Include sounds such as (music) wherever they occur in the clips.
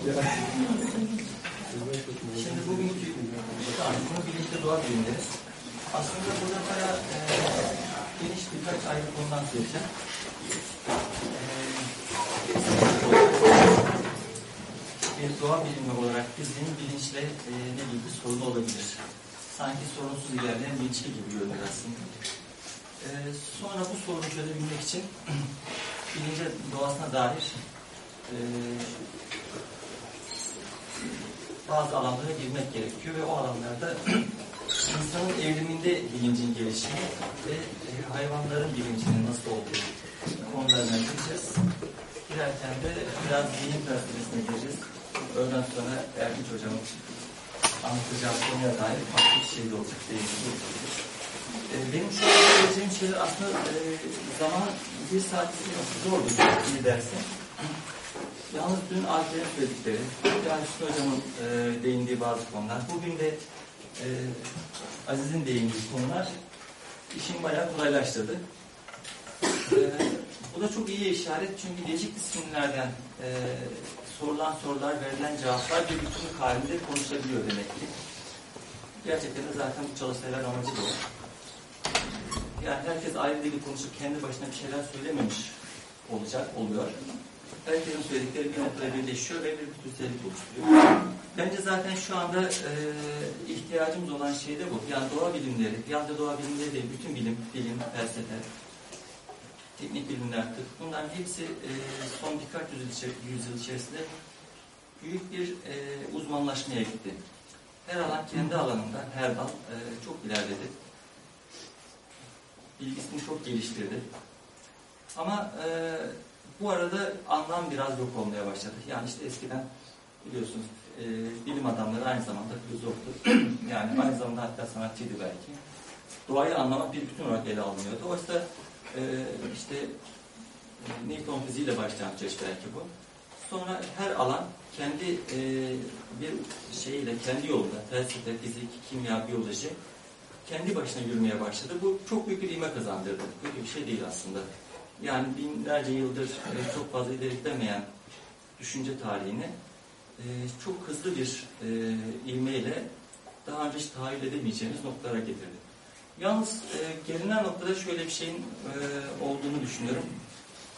Şimdi bugünkü konu bilinçli doğa bilimleri. Aslında burada bayağı e, geniş birkaç ayrı konudan söyleyeceğim. E, bir doğa bilimi olarak bizim bilinçle e, ne gibi bir sorun olabilir? Sanki sorunsuz ilerleyen ilişki gibi görünür aslında. E, sonra bu sorunu çözebilmek için (clears throat) bilince doğasına dair e, bazı alanlara girmek gerekiyor ve o alanlarda (clears throat) insanın evriminde bilincin gelişimi ve e, hayvanların bilincinin nasıl olduğu konularına gireceğiz. Girerken de biraz zihin felsefesine gireceğiz. Öğleden sonra Erginç Hocam'ın anlatacağı konuya dair farklı bir şey de olacak. Olacak. E, benim şu an söyleyeceğim şeyler aslında e, zaman bir saat zordu. İyi dersin. Yalnız dün Alper'in söyledikleri, yani Hüsnü Hocam'ın e, değindiği bazı konular, bugün de e, Aziz'in değindiği konular işin bayağı kolaylaştırdı. E, bu da çok iyi işaret çünkü değişik disiplinlerden e, sorulan sorular, verilen cevaplar bir bütünlük halinde konuşabiliyor demek ki. Gerçekten de zaten bu çalışmalar amacı da o. Yani herkes ayrı dili konuşup kendi başına bir şeyler söylememiş olacak, oluyor herkesin söyledikleri bir noktada birleşiyor ve bir bütünsellik oluşturuyor. Bence zaten şu anda e, ihtiyacımız olan şey de bu. Yani doğa bilimleri, yalnızca doğa bilimleri değil, bütün bilim, bilim, felsefe, teknik bilimler, tıp, bunların hepsi e, son birkaç yüzyıl içerisinde büyük bir e, uzmanlaşmaya gitti. Her alan kendi alanında, her dal e, çok ilerledi. Bilgisini çok geliştirdi. Ama e, bu arada anlam biraz yok olmaya başladı. Yani işte eskiden biliyorsunuz e, bilim adamları aynı zamanda filozoftu. (clears throat) yani aynı zamanda hatta sanatçıydı belki. Doğayı anlamak bir bütün olarak ele alınıyordu. Oysa e, işte e, Newton fiziğiyle başlayan süreç belki bu. Sonra her alan kendi e, bir şeyiyle, kendi yolunda, felsefe, fizik, kimya, biyoloji kendi başına yürümeye başladı. Bu çok büyük bir ivme kazandırdı. Böyle bir şey değil aslında yani binlerce yıldır e, çok fazla ileri gidemeyen düşünce tarihini e, çok hızlı bir e, ilmeyle daha önce hiç tahayyül edemeyeceğimiz noktalara getirdi. Yalnız gelinen noktada şöyle bir şeyin olduğunu düşünüyorum.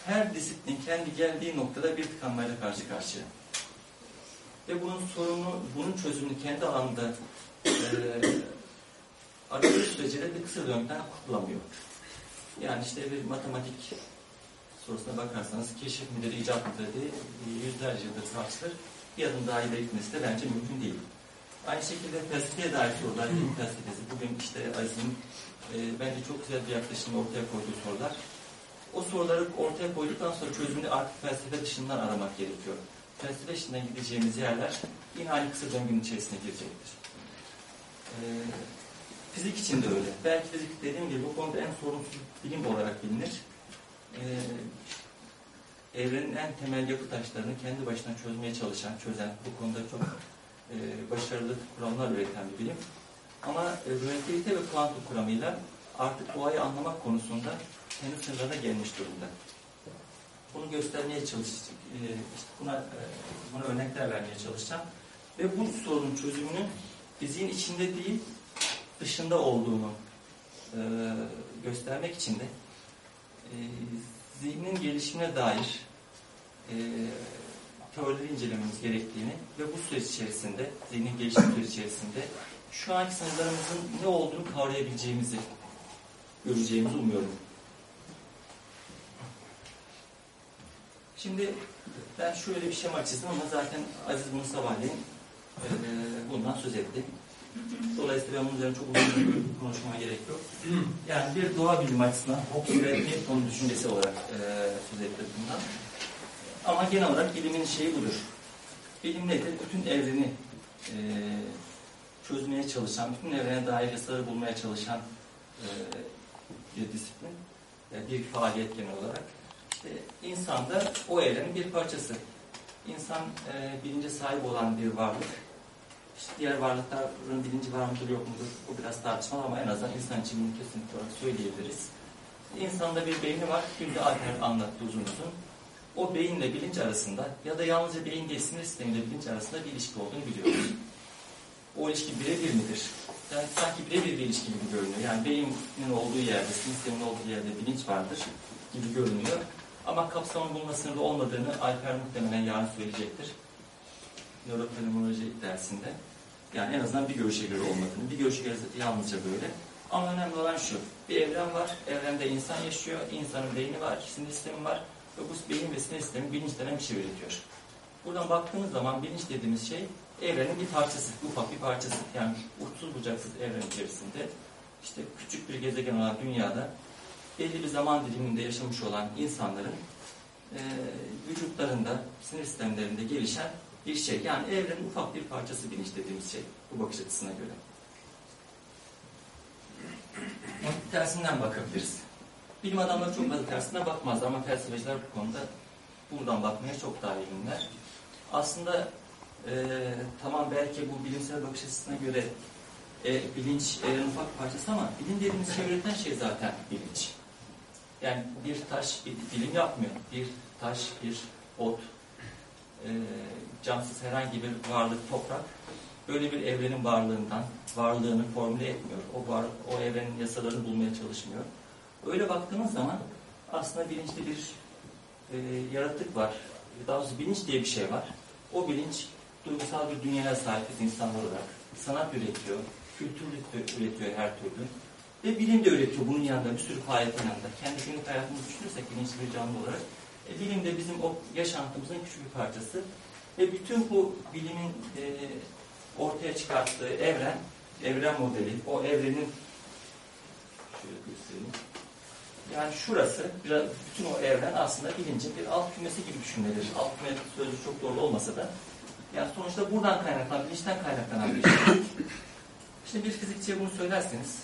Her disiplin kendi geldiği noktada bir tıkanmayla karşı karşıya. Ve bunun sorunu, bunun çözümünü kendi alanında e, aradığı sürece de kısa dönemden kurtulamıyor. Yani işte bir matematik sorusuna bakarsanız keşif midir, icat mıdır diye yüzlerce yıldır tartışılır. Bir adım daha ileri gitmesi de bence mümkün değil. Aynı şekilde felsefeye dair sorular, bilim felsefesi. Bugün işte Aziz'in e, bence çok güzel bir yaklaşımla ortaya koyduğu sorular. O soruları ortaya koyduktan sonra çözümünü artık felsefe dışından aramak gerekiyor. Felsefe dışından gideceğimiz yerler yine aynı kısa döngünün içerisine girecektir. E, fizik için de öyle. Belki fizik dediğim gibi bu konuda en sorunsuz bilim olarak bilinir e, evrenin en temel yapı taşlarını kendi başına çözmeye çalışan, çözen, bu konuda çok e, başarılı kuramlar üreten bir bilim. Ama e, relativite ve kuantum kuramıyla artık doğayı anlamak konusunda kendi sınırlarına gelmiş durumda. Bunu göstermeye çalışacağım. E, işte buna, e, buna örnekler vermeye çalışacağım. Ve bu sorunun çözümünün fiziğin içinde değil, dışında olduğunu e, göstermek için de e, zihnin gelişimine dair e, teorileri incelememiz gerektiğini ve bu süreç içerisinde, zihnin gelişim süreci içerisinde şu anki sınırlarımızın ne olduğunu kavrayabileceğimizi göreceğimizi umuyorum. Şimdi ben şöyle bir şema çizdim ama zaten Aziz bunu sabahleyin e, bundan söz etti. Dolayısıyla ben bunun üzerine çok uzun konuşmaya gerek yok. Yani bir doğa bilim açısından Hobbes ve Newton düşüncesi olarak e, söz ettim bundan. Ama genel olarak bilimin şeyi budur. Bilim nedir? Bütün evreni e, çözmeye çalışan, bütün evrene dair yasaları bulmaya çalışan e, bir disiplin, e, bir faaliyet genel olarak. İşte insan da o evrenin bir parçası. İnsan e, bilince sahip olan bir varlık işte diğer varlıkların bilinci var mıdır yok mudur? Bu biraz tartışmalı ama en azından insan için bunu kesinlikle olarak söyleyebiliriz. İnsanda bir beyni var. Günde Alper anlattı uzun uzun. o beyinle bilinç arasında ya da yalnızca beyin değil sinir sistemiyle bilinç arasında bir ilişki olduğunu biliyoruz. O ilişki birebir midir? Yani sanki birebir bir ilişki gibi görünüyor. Yani beynin olduğu yerde, sinir sisteminin olduğu yerde bilinç vardır gibi görünüyor. Ama kapsamın bununla sınırlı olmadığını Alper muhtemelen yarın söyleyecektir. Nörofenomenoloji dersinde. Yani en azından bir görüşe göre olmadığını, bir görüşe göre yalnızca böyle. Ama önemli olan şu, bir evren var, evrende insan yaşıyor, insanın beyni var, sinir sistemi var ve bu beyin ve sinir sistemi bilinç denen bir şey üretiyor. Buradan baktığınız zaman bilinç dediğimiz şey evrenin bir parçası, ufak bir parçası. Yani uçsuz bucaksız evren içerisinde işte küçük bir gezegen olan dünyada belli bir zaman diliminde yaşamış olan insanların e, vücutlarında, sinir sistemlerinde gelişen bir şey. Yani evrenin ufak bir parçası bilinç dediğimiz şey bu bakış açısına göre. Yani tersinden bakabiliriz. Bilim adamları çok fazla tersine bakmaz ama felsefeciler bu konuda buradan bakmaya çok daha eminler. Aslında e, tamam belki bu bilimsel bakış açısına göre e, bilinç evrenin ufak parçası ama bilim dediğimiz şey üreten şey zaten bilinç. Yani bir taş bir bilim yapmıyor. Bir taş, bir ot, e, cansız herhangi bir varlık, toprak böyle bir evrenin varlığından, varlığını formüle etmiyor. O, var, o evrenin yasalarını bulmaya çalışmıyor. Öyle baktığımız zaman aslında bilinçli bir e, yaratık var. Daha doğrusu bilinç diye bir şey var. O bilinç duygusal bir dünyaya sahibiz insanlar olarak. Sanat üretiyor, kültür üretiyor her türlü. Ve bilim de üretiyor bunun yanında, bir sürü faaliyetin yanında. Kendi günlük hayatımızı düşünürsek bilinçli bir canlı olarak. E, bilim de bizim o yaşantımızın küçük bir parçası. Ve bütün bu bilimin e, ortaya çıkarttığı evren, evren modeli, o evrenin şöyle göstereyim. Yani şurası, biraz, bütün o evren aslında bilincin bir alt kümesi gibi düşünülebilir. Alt küme sözcüğü çok doğru olmasa da. Yani sonuçta buradan kaynaklanan, bilinçten kaynaklanan bir şey. Şimdi bir fizikçiye bunu söylerseniz,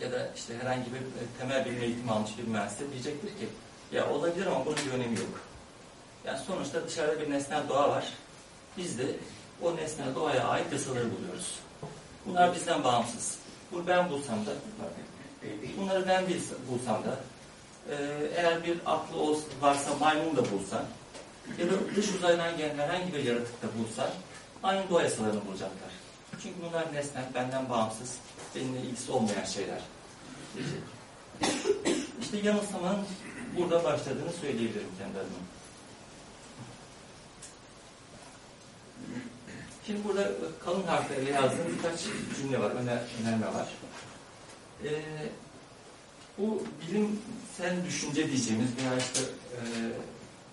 ya da işte herhangi bir e, temel bilim eğitimi almış bir mühendisler diyecektir ki, ya olabilir ama bunun bir önemi yok. Yani sonuçta dışarıda bir nesnel doğa var. Biz de o nesnel doğaya ait yasaları buluyoruz. Bunlar bizden bağımsız. Bunu ben bulsam da, bunları ben bulsam da, e, eğer bir aklı varsa maymun da bulsa, ya da dış uzaydan gelen herhangi bir yaratık da bulsa, aynı doğa yasalarını bulacaklar. Çünkü bunlar nesnel, benden bağımsız, benimle ilgisi olmayan şeyler. İşte yanılsamanın burada başladığını söyleyebilirim kendi adıma. Şimdi burada kalın harflerle yazdığım birkaç cümle var, öner, önerme var. Ee, bu bilimsel düşünce diyeceğimiz veya işte e,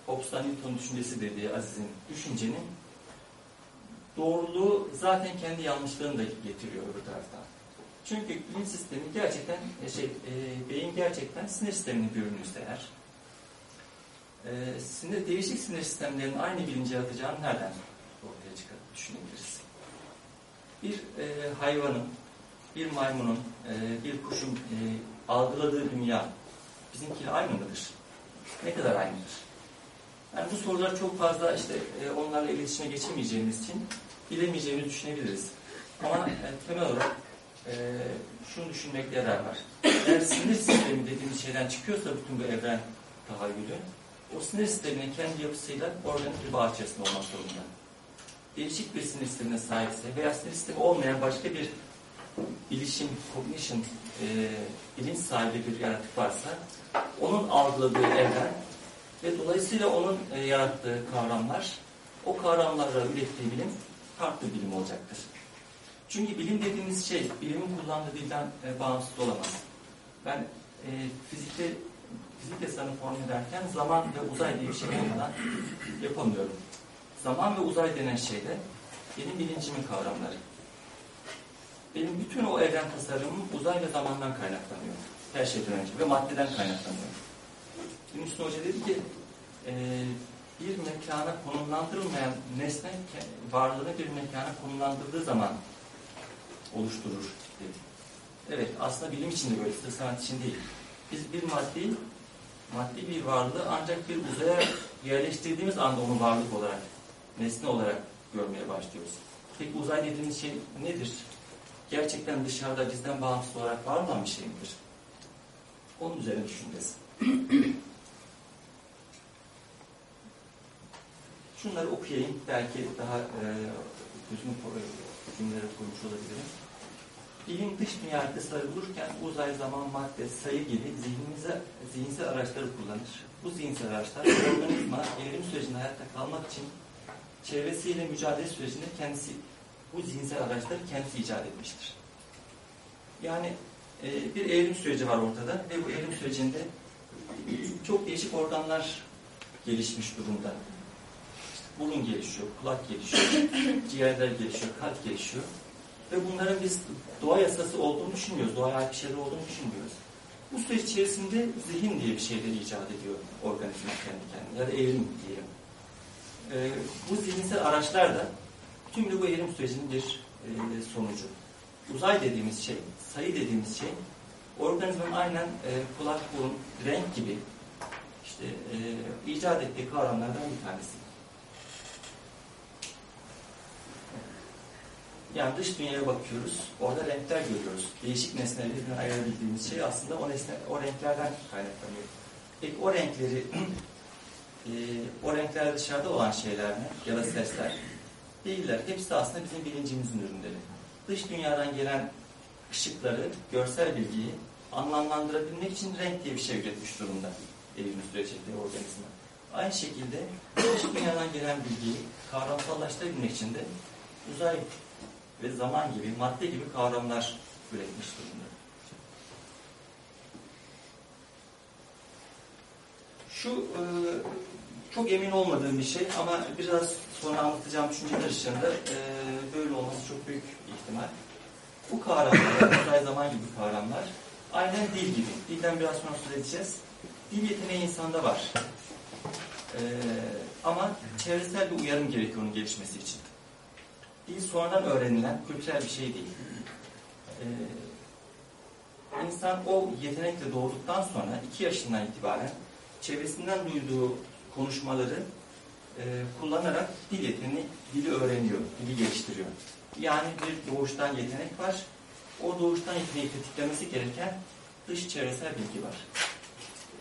Hobbes'tan Newton düşüncesi dediği Aziz'in düşüncenin doğruluğu zaten kendi yanlışlığını da getiriyor öbür taraftan. Çünkü bilinç sistemi gerçekten, e, şey, e, beyin gerçekten sinir sisteminin bir ürünüyse eğer, e, sinir, değişik sinir sistemlerinin aynı bilinci yaratacağını nereden ortaya çıkar, düşünebiliriz? Bir e, hayvanın, bir maymunun, e, bir kuşun e, algıladığı dünya bizimkiyle aynı mıdır? Ne kadar aynıdır? Yani bu sorular çok fazla işte e, onlarla iletişime geçemeyeceğimiz için bilemeyeceğimizi düşünebiliriz. Ama e, temel olarak e, şunu düşünmekte yarar var. Eğer sinir sistemi dediğimiz şeyden çıkıyorsa bütün bu evren tahayyülü, o sinir sisteminin kendi yapısıyla organik bir bağ içerisinde olmak zorunda. Değişik bir sinir sistemine sahipse veya sinir sistemi olmayan başka bir bilişim, cognition, e, bilinç sahibi bir yaratık varsa onun algıladığı evren ve dolayısıyla onun e, yarattığı kavramlar, o kavramlarla ürettiği bilim farklı bilim olacaktır. Çünkü bilim dediğimiz şey, bilimin kullandığı dilden e, bağımsız olamaz. Ben e, fizikte, fizik yasanı formül ederken zaman ve uzay diye bir şey olmadan yapamıyorum. Zaman ve uzay denen şey de benim bilincimin kavramları. Benim bütün o evren tasarımım uzay ve zamandan kaynaklanıyor. Her şeyden önce ve maddeden kaynaklanıyor. Yunus Hoca dedi ki e, bir mekana konumlandırılmayan nesne varlığını bir mekana konumlandırdığı zaman oluşturur dedi. Evet aslında bilim için de böyle, sırf sanat için değil. Biz bir maddi, maddi bir varlığı ancak bir uzaya yerleştirdiğimiz anda onu varlık olarak, nesne olarak görmeye başlıyoruz. Peki uzay dediğimiz şey nedir? Gerçekten dışarıda bizden bağımsız olarak var olan bir şey midir? Onun üzerine düşüneceğiz. Şunları okuyayım. Belki daha e, düzgün cümleleri kurmuş olabilirim. Bilim dış dünya haritaları bulurken uzay, zaman, madde, sayı gibi zihnimize, zihinsel araçları kullanır. Bu zihinsel araçlar (clears throat) organizma evrim sürecinde hayatta kalmak için çevresiyle mücadele sürecinde kendisi bu zihinsel araçları kendisi icat etmiştir. Yani e, bir evrim süreci var ortada ve bu evrim sürecinde çok değişik organlar gelişmiş durumda. Burun gelişiyor, kulak gelişiyor, (coughs) ciğerler gelişiyor, kalp gelişiyor. Ve bunların biz doğa yasası olduğunu düşünmüyoruz, doğaya ait bir şeyler olduğunu düşünmüyoruz. Bu süreç içerisinde zihin diye bir şeyler icat ediyor organizma kendi kendine ya da evrim diyelim. Ee, bu zihinsel araçlar da tüm bu evrim sürecinin bir e, sonucu. Uzay dediğimiz şey, sayı dediğimiz şey organizmanın aynen e, kulak, burun, renk gibi işte e, icat ettiği kavramlardan bir tanesi. Yani dış dünyaya bakıyoruz, orada renkler görüyoruz. Değişik nesneleri birbirine ayırabildiğimiz şey aslında o, nesne, o renklerden kaynaklanıyor. Peki o renkleri, (clears throat) e, o renkler dışarıda olan şeyler mi? Ya da sesler? Değiller. Hepsi aslında bizim bilincimizin ürünleri. Dış dünyadan gelen ışıkları, görsel bilgiyi anlamlandırabilmek için renk diye bir şey üretmiş durumda evrim sürecinde organizma. Aynı şekilde dış dünyadan gelen bilgiyi kavramsallaştırabilmek için de uzay ve zaman gibi, madde gibi kavramlar üretmiş durumda. Şu e, çok emin olmadığım bir şey ama biraz sonra anlatacağım düşünceler ışığında e, böyle olması çok büyük ihtimal. Bu kavramlar, (coughs) uzay zaman gibi kavramlar aynen dil gibi. Dilden biraz sonra söz edeceğiz. Dil yeteneği insanda var. E, ama çevresel bir uyarım gerekiyor onun gelişmesi için. Dil sonradan öğrenilen kültürel bir şey değil. Ee, insan o yetenekle doğduktan sonra iki yaşından itibaren çevresinden duyduğu konuşmaları e, kullanarak dil yeteneği, dili öğreniyor, dili geliştiriyor. Yani bir doğuştan yetenek var. O doğuştan yeteneği tetiklemesi gereken dış çevresel bilgi var.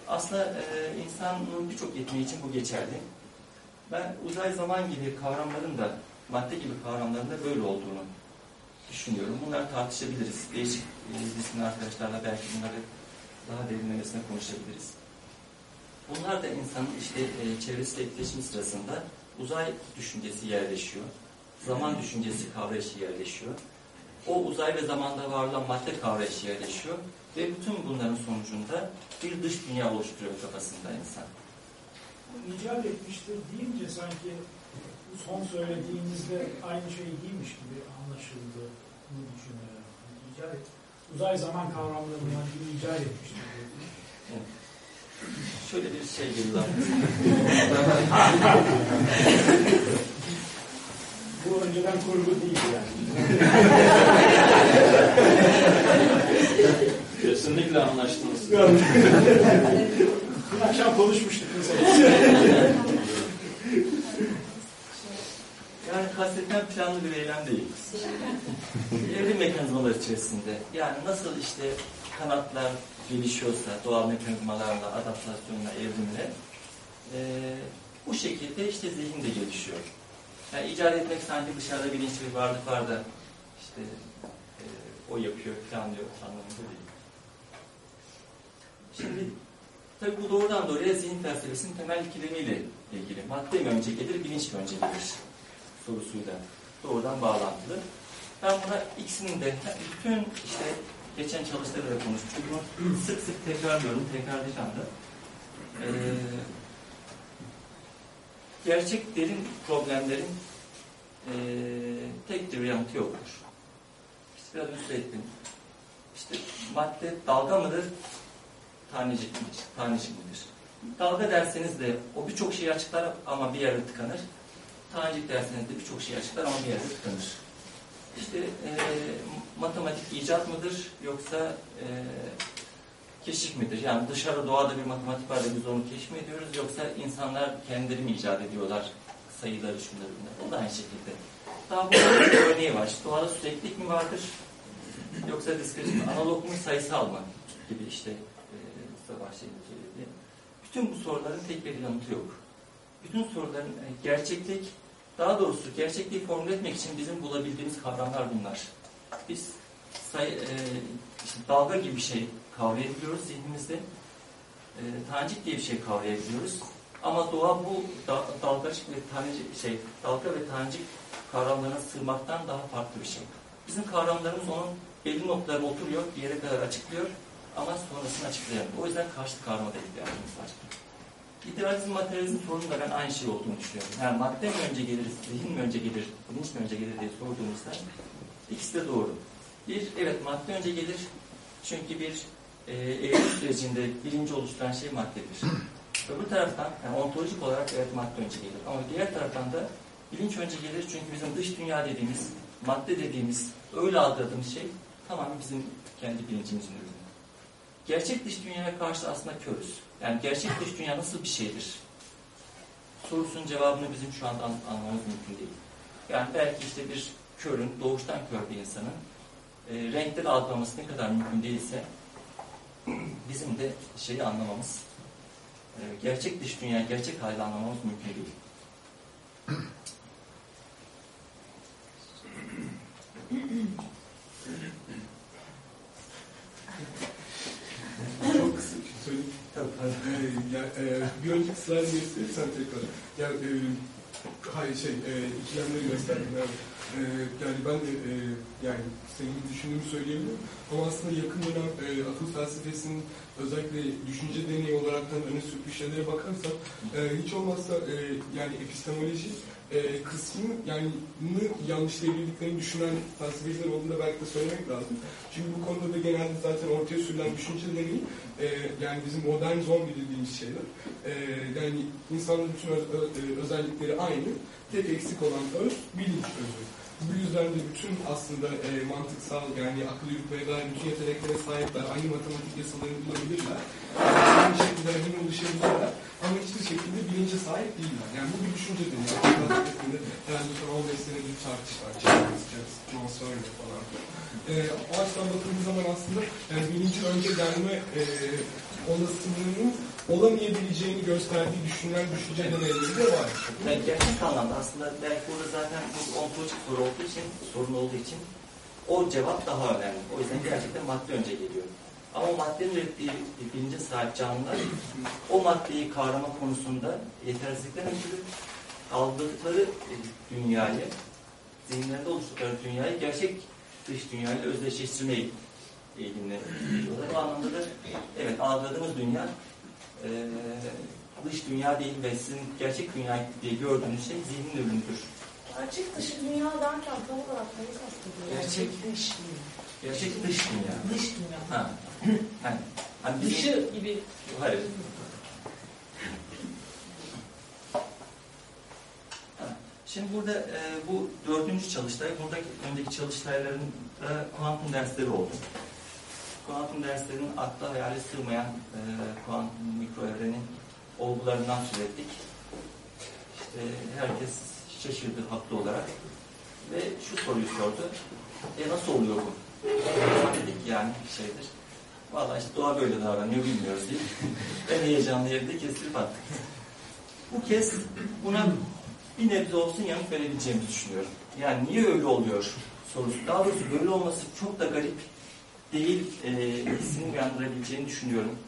Aslında e, insanın birçok yeteneği için bu geçerli. Ben uzay zaman gibi kavramların da madde gibi kavramların da böyle olduğunu düşünüyorum. Bunları tartışabiliriz. Değişik e, disiplin arkadaşlarla belki bunları daha derinlemesine konuşabiliriz. Bunlar da insanın işte e, çevresiyle etkileşim sırasında uzay düşüncesi yerleşiyor. Zaman düşüncesi kavrayışı yerleşiyor. O uzay ve zamanda var olan madde kavrayışı yerleşiyor. Ve bütün bunların sonucunda bir dış dünya oluşturuyor kafasında insan. icat etmiştir deyince sanki son söylediğinizde aynı şey değilmiş gibi anlaşıldı. Bunu düşünüyorum. İcat uzay zaman kavramlarından biri icat etmiştir. (laughs) Şöyle bir şey geliyor. Bu önceden kurgu değil yani. Kesinlikle anlaştınız. Dün akşam konuşmuştuk mesela. Kastedilen planlı bir eylem değil. Evrim mekanizmaları içerisinde. Yani nasıl işte kanatlar gelişiyorsa doğal mekanizmalarla, adaptasyonla, evrimle e, bu şekilde işte zihin de gelişiyor. Yani icat etmek sanki dışarıda bilinçli bir varlık var da işte e, o yapıyor, planlıyor anlamında değil. Şimdi tabii bu doğrudan doğruya zihin felsefesinin temel ikilemiyle ilgili. Madde mi önce gelir, bilinç mi önce gelir? Sorusuyla doğrudan bağlantılı. Ben buna ikisinin de bütün işte geçen çalıştayda da konuşmuştuk. Bunu sık sık tekrarlıyorum, tekrarlayacağım da. Ee, gerçek derin problemlerin ee, tek bir yanıtı yoktur. İşte biraz önce söyledim. İşte madde dalga mıdır, tanecik midir? Tanecik midir? Dalga derseniz de o birçok şeyi açıklar ama bir yerde tıkanır tanecik derseniz de birçok şey açıklar ama bir yerde tıkanır. İşte e, matematik icat mıdır yoksa e, keşif midir? Yani dışarı doğada bir matematik var da biz onu keşfediyoruz yoksa insanlar kendileri mi icat ediyorlar sayıları şunları bunları? O da aynı şekilde. Daha bu bir örneği var. İşte doğada süreklilik mi vardır? Yoksa diskretik mi? Analog mu sayısal mı? Gibi işte e. Bütün bu soruların tek bir yanıtı yok. bütün soruların e, gerçeklik, daha doğrusu gerçekliği formüle etmek için bizim bulabildiğimiz kavramlar bunlar. Biz say, e, işte dalga gibi bir şey kavrayabiliyoruz zihnimizde. E, tanecik diye bir şey kavrayabiliyoruz. Ama doğa bu da, dalgacık ve tanecik şey, dalga ve tanecik kavramlarına sığmaktan daha farklı bir şey. Bizim kavramlarımız onun belli noktalarına oturuyor, bir yere kadar açıklıyor ama sonrasını açıklayamıyor. O yüzden karşıt kavrama da ihtiyacımız var. İdealizm, materyalizm sorunun da ben aynı şey olduğunu düşünüyorum. Yani madde mi önce gelir, zihin mi önce gelir, bilinç mi önce gelir diye sorduğumuzda ikisi de doğru. Bir, evet madde önce gelir. Çünkü bir e, evrim sürecinde bilinci oluşturan şey maddedir. Öbür taraftan, yani ontolojik olarak evet madde önce gelir. Ama diğer taraftan da bilinç önce gelir çünkü bizim dış dünya dediğimiz, madde dediğimiz, öyle algıladığımız şey tamamen bizim kendi bilincimizin ürünü. Gerçek dış dünyaya karşı aslında körüz. Yani gerçek dış dünya nasıl bir şeydir? Sorusunun cevabını bizim şu anda an- anlamamız mümkün değil. Yani belki işte bir körün, doğuştan kör bir insanın e, renkleri algılaması ne kadar mümkün değilse bizim de şeyi anlamamız, e, gerçek dış dünya, gerçek hali anlamamız mümkün değil. Çok kısa bir şey söyleyeyim. Tabii, tabii. Ee, ya, e, bir önceki slide gösterirsen tekrar. Ya, e, hayır şey, e, ikilemleri gösterdim. Yani, e, yani ben de e, yani senin düşündüğümü söyleyebilirim. Ama aslında yakın dönem e, akıl felsefesinin özellikle düşünce deneyi olaraktan öne sürtmüş şeylere bakarsak e, hiç olmazsa e, yani epistemoloji e, kısmını yani nı yanlışlayabildiklerini düşünen felsefeciler olduğunu da belki de söylemek lazım. Çünkü bu konuda da genelde zaten ortaya sürülen düşünce deneyi e, yani bizim modern zombi dediğimiz şeyler. E, yani insanın bütün öz- ö- özellikleri aynı. Tek eksik olan öz, bilinç özü. Bu yüzden de bütün aslında e, mantıksal yani akıl yürütmeye dair bütün yeteneklere sahipler. Aynı matematik yasalarını bulabilirler. Aynı şekilde rahim oluşabilirler. Ama hiçbir şekilde bilince sahip değiller. Yani bu bir düşünce değil. Yani felsefesinde herhalde son 15 senedir tartışlar. Charles, James, John Searle falan. E, o açıdan bakıldığı zaman aslında yani bilincin önce gelme e, olasılığının olamayabileceğini gösterdiği düşünülen düşünce deneyleri de var. Yani gerçek anlamda aslında belki burada zaten bu ontolojik soru olduğu için, sorun olduğu için o cevap daha önemli. O yüzden gerçekten madde önce geliyor. Ama maddenin ürettiği bilince sahip canlılar o maddeyi kavrama konusunda yetersizlikten ötürü algıladıkları e, dünyayı, zihinlerinde oluşturdukları dünyayı gerçek dış dünyayla özdeşleştirmeyi eğilimle. O anlamda da evet algıladığımız dünya e, dış dünya değil ve sizin gerçek dünya diye gördüğünüz şey zihnin ürünüdür. Gerçek dışı dünya derken tam olarak neyi kastediyor? Gerçek- dış dünya. Gerçek dış dünya. Dış dünya. Ha. Yani, hani bizim- Dışı gibi. Hayır. Ha, Şimdi burada e, bu dördüncü çalıştay, buradaki önceki çalıştayların da kuantum dersleri oldu. Kuantum derslerinin akla hayale sığmayan e, kuantum mikro evrenin olgularından söz ettik. İşte herkes şaşırdı haklı olarak. Ve şu soruyu sordu. E nasıl oluyor bu? Dedik yani bir şeydir. Vallahi işte doğa böyle davranıyor bilmiyoruz değil. (laughs) en heyecanlı yerde kestirip attık. Bu kez buna bir nebze olsun yanıt verebileceğimizi düşünüyorum. Yani niye öyle oluyor sorusu. Daha doğrusu böyle olması çok da garip değil e, hissini uyandırabileceğini düşünüyorum.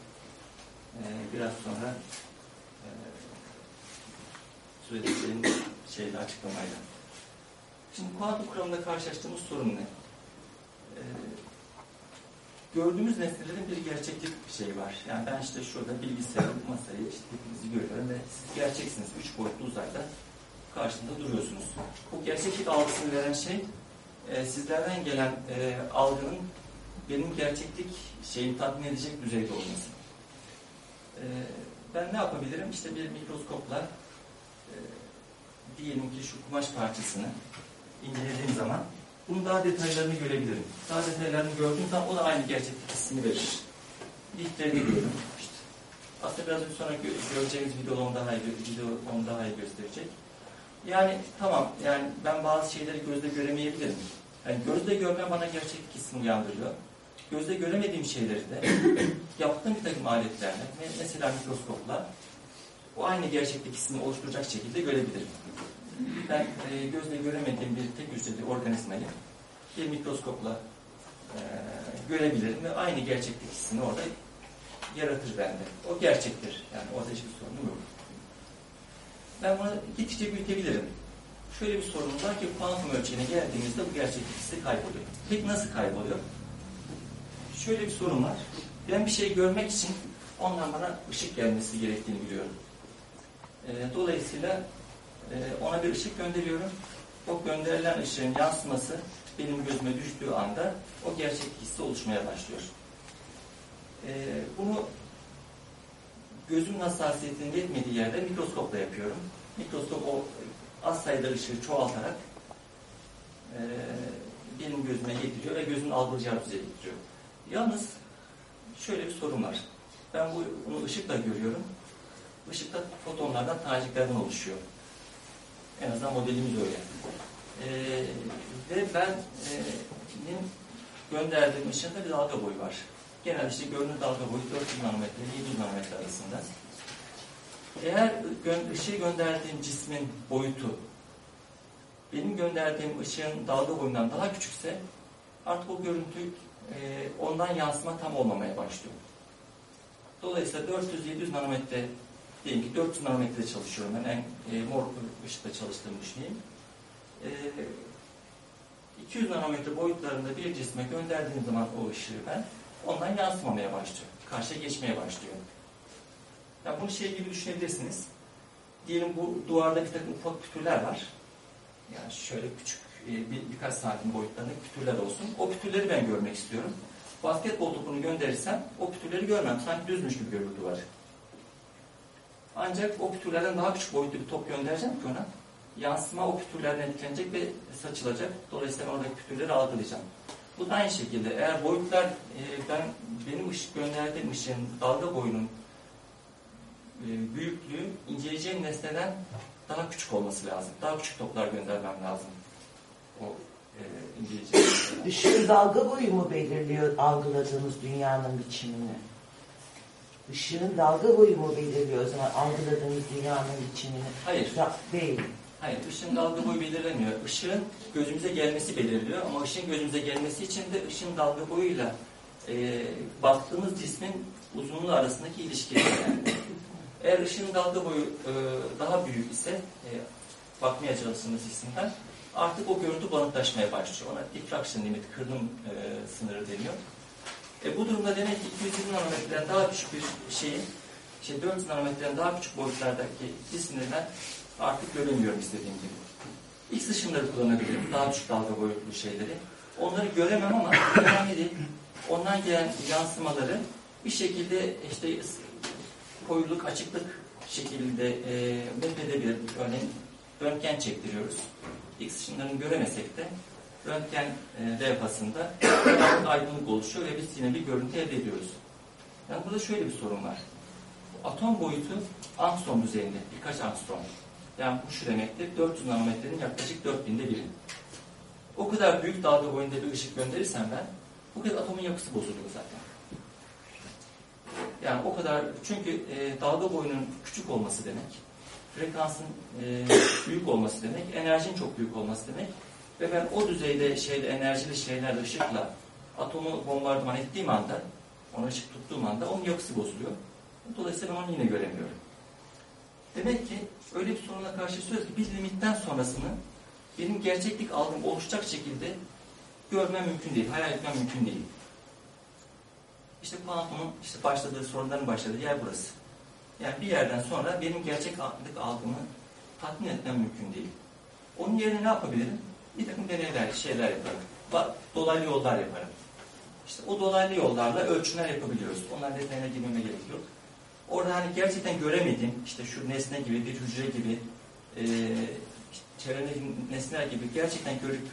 E, biraz sonra e, söylediklerim şeyle açıklamayla. Şimdi kuantum kuramında karşılaştığımız sorun ne? E, gördüğümüz nesnelerin bir gerçeklik bir şey var. Yani ben işte şurada bilgisayarı, masayı, işte hepinizi görüyorum ve siz gerçeksiniz. Üç boyutlu uzayda karşımda duruyorsunuz. Bu gerçeklik algısını veren şey e, sizlerden gelen e, algının benim gerçeklik şeyini tatmin edecek düzeyde olması. E, ben ne yapabilirim? İşte bir mikroskopla e, diyelim ki şu kumaş parçasını incelediğim zaman bunun daha detaylarını görebilirim. Daha detaylarını gördüğüm zaman o da aynı gerçeklik hissini verir. İlklerini görüyorum. İşte. Aslında biraz önce sonra gö- göreceğimiz video onu daha iyi, video onu daha iyi gösterecek. Yani tamam yani ben bazı şeyleri gözle göremeyebilirim. Yani gözle görme bana gerçeklik hissini uyandırıyor. Gözle göremediğim şeyleri de (coughs) yaptığım bir takım aletlerle, me- mesela mikroskopla o aynı gerçeklik hissini oluşturacak şekilde görebilirim. Ben e, gözle göremediğim bir tek hücreli organizmayı bir mikroskopla e, görebilirim ve aynı gerçeklik hissini orada yaratır bende. O gerçektir. Yani orada hiçbir sorun yok. Ben bunu gittikçe büyütebilirim. Şöyle bir sorun var ki kuantum ölçeğine geldiğimizde bu gerçeklik hissi kayboluyor. Peki nasıl kayboluyor? Şöyle bir sorun var. Ben bir şey görmek için ondan bana ışık gelmesi gerektiğini biliyorum. E, dolayısıyla e, ona bir ışık gönderiyorum. O gönderilen ışığın yansıması benim gözüme düştüğü anda o gerçeklik hissi oluşmaya başlıyor. E, bunu gözümün hassasiyetinin yetmediği yerde mikroskopla yapıyorum. Mikroskop o az sayıda ışığı çoğaltarak e, benim gözüme getiriyor ve gözün algılayacağı düzeye getiriyor. Yalnız şöyle bir sorun var. Ben bu, bunu ışıkla görüyorum. Işık da fotonlardan, taneciklerden oluşuyor. En azından modelimiz öyle. Ee, ve ben e, benim gönderdiğim ışığında bir dalga boyu var. Genelde işte görünür dalga boyu 400 nanometre ile 700 nanometre arasında. Eğer gö ışığı gönderdiğim cismin boyutu benim gönderdiğim ışığın dalga boyundan daha küçükse artık o görüntü e, ondan yansıma tam olmamaya başlıyor. Dolayısıyla 400-700 nanometre diyelim ki 400 nanometrede çalışıyorum ben en e, mor ışıkta çalıştığımı düşüneyim. E, 200 nanometre boyutlarında bir cisme gönderdiğim zaman o ışığı ben ondan yansımamaya başlıyor. Karşıya geçmeye başlıyor. Yani bunu şey gibi düşünebilirsiniz. Diyelim bu duvarda bir takım ufak pütürler var. Yani şöyle küçük e, bir, birkaç santim boyutlarında pütürler olsun. O pütürleri ben görmek istiyorum. Basketbol topunu gönderirsem o pütürleri görmem. Sanki düzmüş gibi görür duvarı. Ancak o pütürlerden daha küçük boyutlu bir top göndereceğim ki ona. Yansıma o pütürlerden etkilenecek ve saçılacak. Dolayısıyla oradaki pütürleri algılayacağım. Bu da aynı şekilde. Eğer boyutlar e, ben benim ışık gönderdiğim ışığın dalga boyunun e, büyüklüğü inceleyeceğim nesneden daha küçük olması lazım. Daha küçük toplar göndermem lazım. O e, nesneden. Işığın dalga boyu mu belirliyor algıladığımız dünyanın biçimini? Işığın dalga boyu mu belirliyor o zaman algıladığımız dünyanın biçimini? Hayır. Da, değil. Hayır, ışığın dalga boyu belirlemiyor. Işığın gözümüze gelmesi belirliyor ama ışığın gözümüze gelmesi için de ışığın dalga boyuyla e, baktığımız cismin uzunluğu arasındaki ilişki. Yani. Eğer ışığın dalga boyu e, daha büyük ise e, bakmaya çalıştığımız cisimden artık o görüntü bulanıklaşmaya başlıyor. Ona diffraction limit, kırılım e, sınırı deniyor. E, bu durumda demek ki 220 nanometreden daha küçük bir şeyi, şey 400 nanometreden daha küçük boyutlardaki cisimlerden artık göremiyorum istediğim gibi. X ışınları kullanabilirim. Daha düşük dalga boyutlu şeyleri. Onları göremem ama (laughs) önemli değil. Ondan gelen yansımaları bir şekilde işte koyuluk, açıklık şekilde e, met edebilir. Örneğin röntgen çektiriyoruz. X ışınlarını göremesek de röntgen e, levhasında aydınlık oluşuyor ve biz yine bir görüntü elde ediyoruz. Yani burada şöyle bir sorun var. Atom boyutu angstrom düzeyinde, birkaç angstrom. Yani bu şu demektir, 400 nanometrenin yaklaşık 4000'de biri. O kadar büyük dalga boyunda bir ışık gönderirsem ben, bu kez atomun yapısı bozuluyor zaten. Yani o kadar, çünkü e, dalga boyunun küçük olması demek, frekansın e, büyük olması demek, enerjinin çok büyük olması demek ve ben o düzeyde şeyde enerjili şeylerle ışıkla atomu bombardıman ettiğim anda, ona ışık tuttuğum anda onun yapısı bozuluyor. Dolayısıyla onu yine göremiyorum. Demek ki öyle bir sorunla karşılaşıyoruz ki bir limitten sonrasını benim gerçeklik algım oluşacak şekilde görmem mümkün değil, hayal etmem mümkün değil. İşte kuantumun işte başladığı sorunların başladığı yer burası. Yani bir yerden sonra benim gerçeklik algımı tatmin etmem mümkün değil. Onun yerine ne yapabilirim? Bir takım deneyler, şeyler yaparım. Dolaylı yollar yaparım. İşte o dolaylı yollarla ölçümler yapabiliyoruz. Onlar detayına girmeme gerek yok. Orada hani gerçekten göremediğim, işte şu nesne gibi, bir hücre gibi, e, işte nesneler gibi gerçekten görüp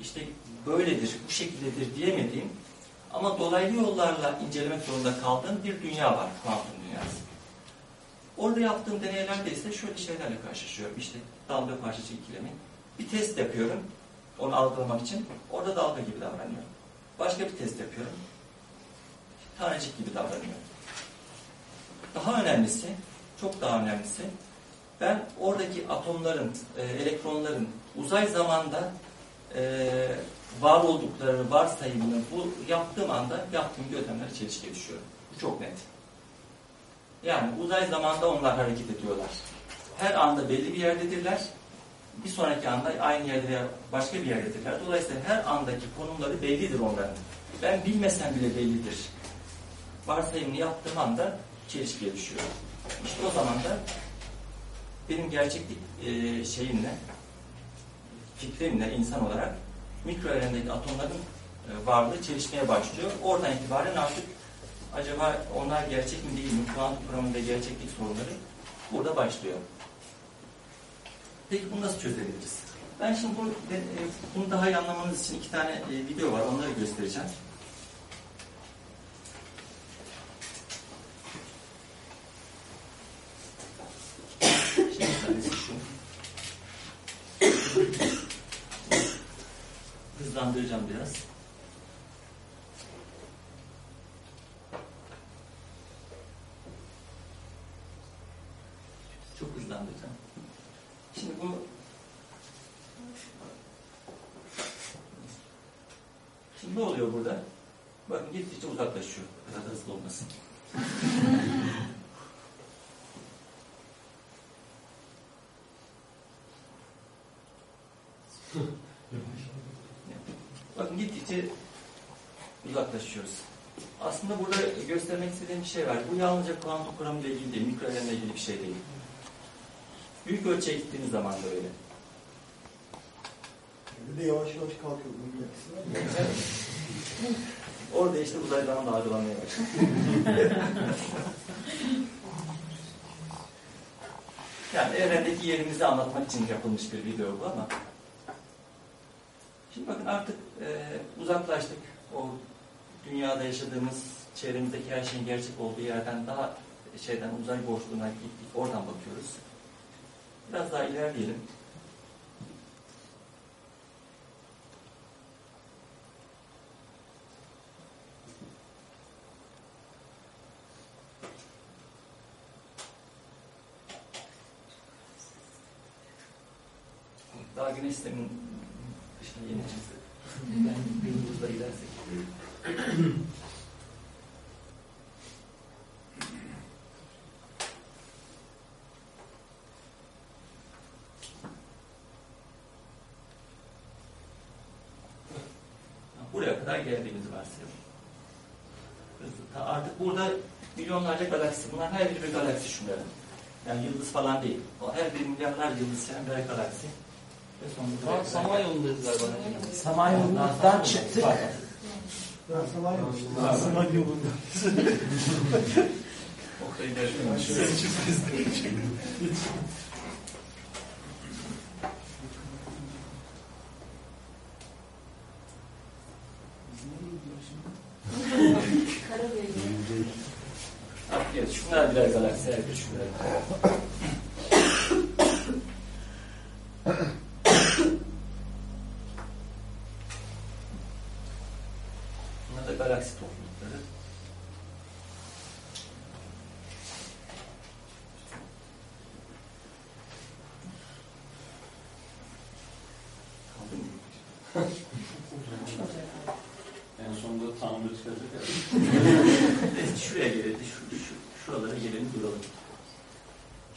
işte böyledir, bu şekildedir diyemediğim ama dolaylı yollarla incelemek zorunda kaldığım bir dünya var, kuantum dünyası. Orada yaptığım deneylerde ise şöyle şeylerle karşılaşıyorum. İşte dalga parçacık ikilemi. Bir test yapıyorum, onu algılamak için. Orada dalga gibi davranıyor. Başka bir test yapıyorum. Tanecik gibi davranıyor. Daha önemlisi çok daha önemlisi. Ben oradaki atomların, e, elektronların uzay zamanda e, var oldukları varsayımını bu yaptığım anda yaptığım gözlemler çelişkiye düşüyorum. Bu çok net. Yani uzay zamanda onlar hareket ediyorlar. Her anda belli bir yerdedirler. Bir sonraki anda aynı yerde veya başka bir yerdedirler. Dolayısıyla her andaki konumları bellidir onların. Ben bilmesem bile bellidir. Varsayımını yaptığım anda çelişkiye düşüyor. İşte o zaman da benim gerçeklik e, şeyimle, fikrimle insan olarak mikro evrendeki atomların e, varlığı çelişmeye başlıyor. Oradan itibaren artık acaba onlar gerçek mi değil mi? Kuantum kuramında gerçeklik soruları burada başlıyor. Peki bunu nasıl çözebiliriz? Ben şimdi bunu, e, bunu daha iyi anlamanız için iki tane e, video var. Onları göstereceğim. Hızlandıracağım biraz. Çok hızlandıracağım. Şimdi bu Şimdi ne oluyor burada? Bakın gittikçe uzaklaşıyor. Kadar hızlı olmasın. Bakın gittikçe uzaklaşıyoruz. Aslında burada göstermek istediğim bir şey var. Bu yalnızca kuantum kuramıyla ilgili değil, mikro ilgili bir şey değil. Büyük ölçüye gittiğiniz zaman da öyle. Bir de yavaş yavaş kalkıyor. Bunun mı? (laughs) Orada işte uzaydan dalgalanmaya başlıyor. (laughs) yani evrendeki yerimizi anlatmak için yapılmış bir video bu ama şimdi bakın artık e, uzaklaştık. O dünyada yaşadığımız çevremizdeki her şeyin gerçek olduğu yerden daha şeyden uzay boşluğuna gittik. Oradan bakıyoruz. Biraz daha ilerleyelim. Daha güneş sistemin dışına yeni çıktı. Yani bir hızla gidersek. Buraya kadar geldiğimizi varsayalım. Artık burada milyonlarca galaksi, bunlar her biri bir galaksi şunların. Yani yıldız falan değil. O her bir milyarlar yıldız yani birer galaksi. Sonunda Sa- Samanyolu'ndayız galiba. Samanyolu'ndan çıktık. Ben sana yok. Sana yolunda. Oktay'ı derdim. Artık evet, şunlar birer galaksi, her biri şunlar. Bunlar da galaksi toplulukları. Kaldı mı? En sonunda tamir çıkacak herhalde. Evet, şuraya gelelim, şu, şu, şuralara gelelim duralım.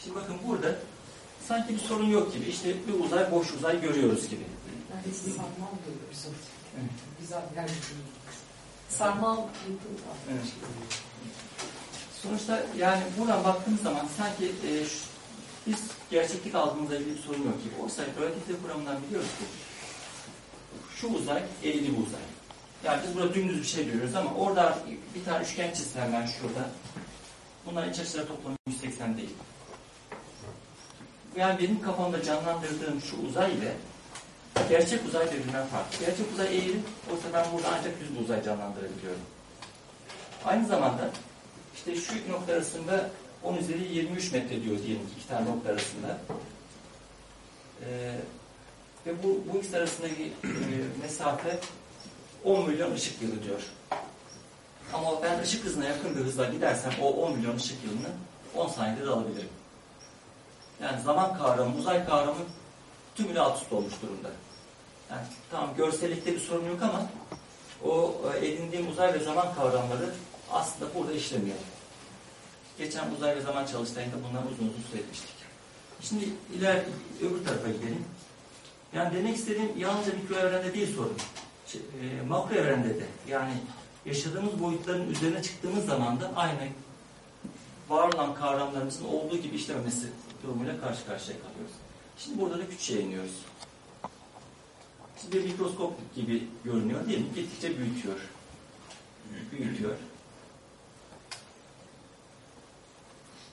Şimdi bakın burada sanki bir sorun yok gibi. İşte bir uzay, boş uzay görüyoruz gibi. Neredeyse sarmal görüyoruz. Evet. Güzel yani. Sarmal yapıldı. Evet. Sonuçta yani buradan baktığımız zaman sanki e, şu- biz gerçeklik algımızla ilgili bir sorun yok gibi. Oysa relativite kuramından biliyoruz ki şu uzay eğri bir uzay. Yani biz burada dümdüz bir şey görüyoruz ama orada bir tane üçgen çizsem ben şurada. Bunların iç açıları toplamı 180 değil. Yani benim kafamda canlandırdığım şu uzay ile gerçek uzay birbirinden farklı. Gerçek uzay eğri. Oysa ben burada ancak düz bir uzay canlandırabiliyorum. Aynı zamanda işte şu nokta arasında 10 üzeri 23 metre diyor diyelim ki iki tane nokta arasında. Ee, ve bu, bu ikisi arasındaki e, mesafe 10 milyon ışık yılı diyor. Ama ben ışık hızına yakın bir hızla gidersem o 10 milyon ışık yılını 10 saniyede de alabilirim. Yani zaman kavramı, uzay kavramı tümüyle alt üst olmuş durumda. Yani tamam görsellikte bir sorun yok ama o e, edindiğim uzay ve zaman kavramları aslında burada işlemiyor. Geçen uzay ve zaman çalıştayında bunları uzun uzun söylemiştik. Şimdi iler öbür tarafa gidelim. Yani demek istediğim yalnızca mikro evrende değil sorun. Şey, e, makro evrende de. Yani yaşadığımız boyutların üzerine çıktığımız zaman da aynı var olan kavramlarımızın olduğu gibi işlememesi durumuyla karşı karşıya kalıyoruz. Şimdi burada da küçüğe iniyoruz. Şimdi bir mikroskop gibi görünüyor değil mi? Gittikçe büyütüyor. Büyütüyor.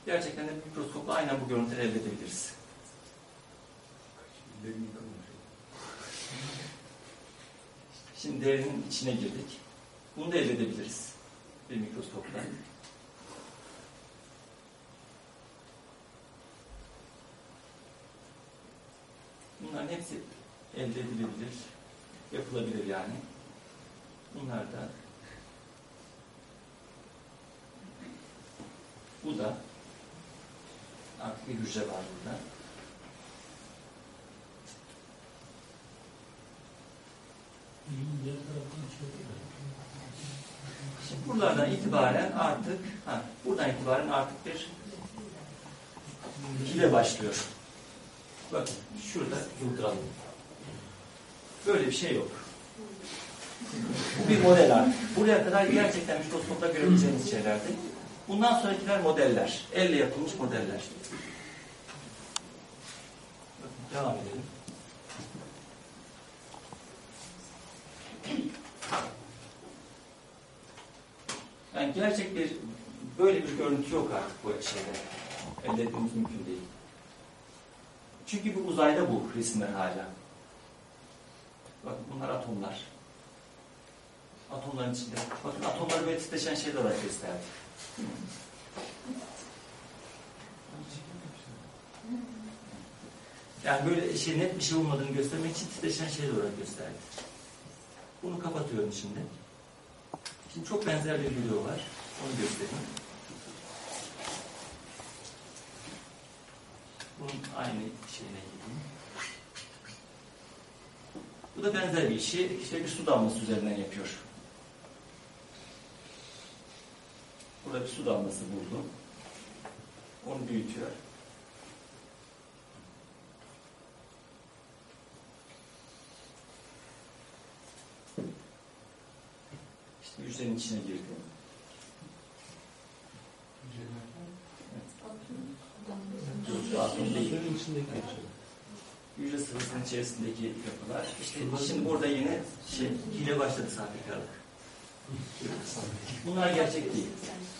Gerçekten de mikroskopla aynen bu görüntüleri elde edebiliriz. Şimdi derinin içine girdik. Bunu da elde edebiliriz. Bir mikroskopla. Bunların hepsi elde edilebilir. Yapılabilir yani. Bunlar da bu da artık bir hücre var burada. Şimdi buralardan itibaren artık, ha, buradan itibaren artık bir hile başlıyor. Bakın şurada durduralım. Böyle bir şey yok. Bu bir model artık. Buraya kadar gerçekten mikroskopla görebileceğiniz şeylerdi. Bundan sonrakiler modeller. Elle yapılmış modeller. Bakın, devam edelim. Yani gerçek bir böyle bir görüntü yok artık bu şeyde. Elde etmemiz mümkün değil. Çünkü bu uzayda bu resimler hala. Bakın bunlar atomlar. Atomların içinde. Bakın atomları böyle titreşen şeyler olarak gösterdi. Yani böyle şey net bir şey olmadığını göstermek için titreşen şeyler olarak gösterdi. Bunu kapatıyorum şimdi. Şimdi çok benzer bir video var. Onu göstereyim. Bunun aynı şeyine gideyim. Bu da benzer bir işi işte bir su damlası üzerinden yapıyor. Burada bir su damlası buldum. Onu büyütüyor. İşte hücrenin içine girdi. Yok, değil. Hücre sıvısının içerisindeki yapılar. İşte şimdi burada yine şey, hile başladı sahtekarlık. Bunlar gerçek değil.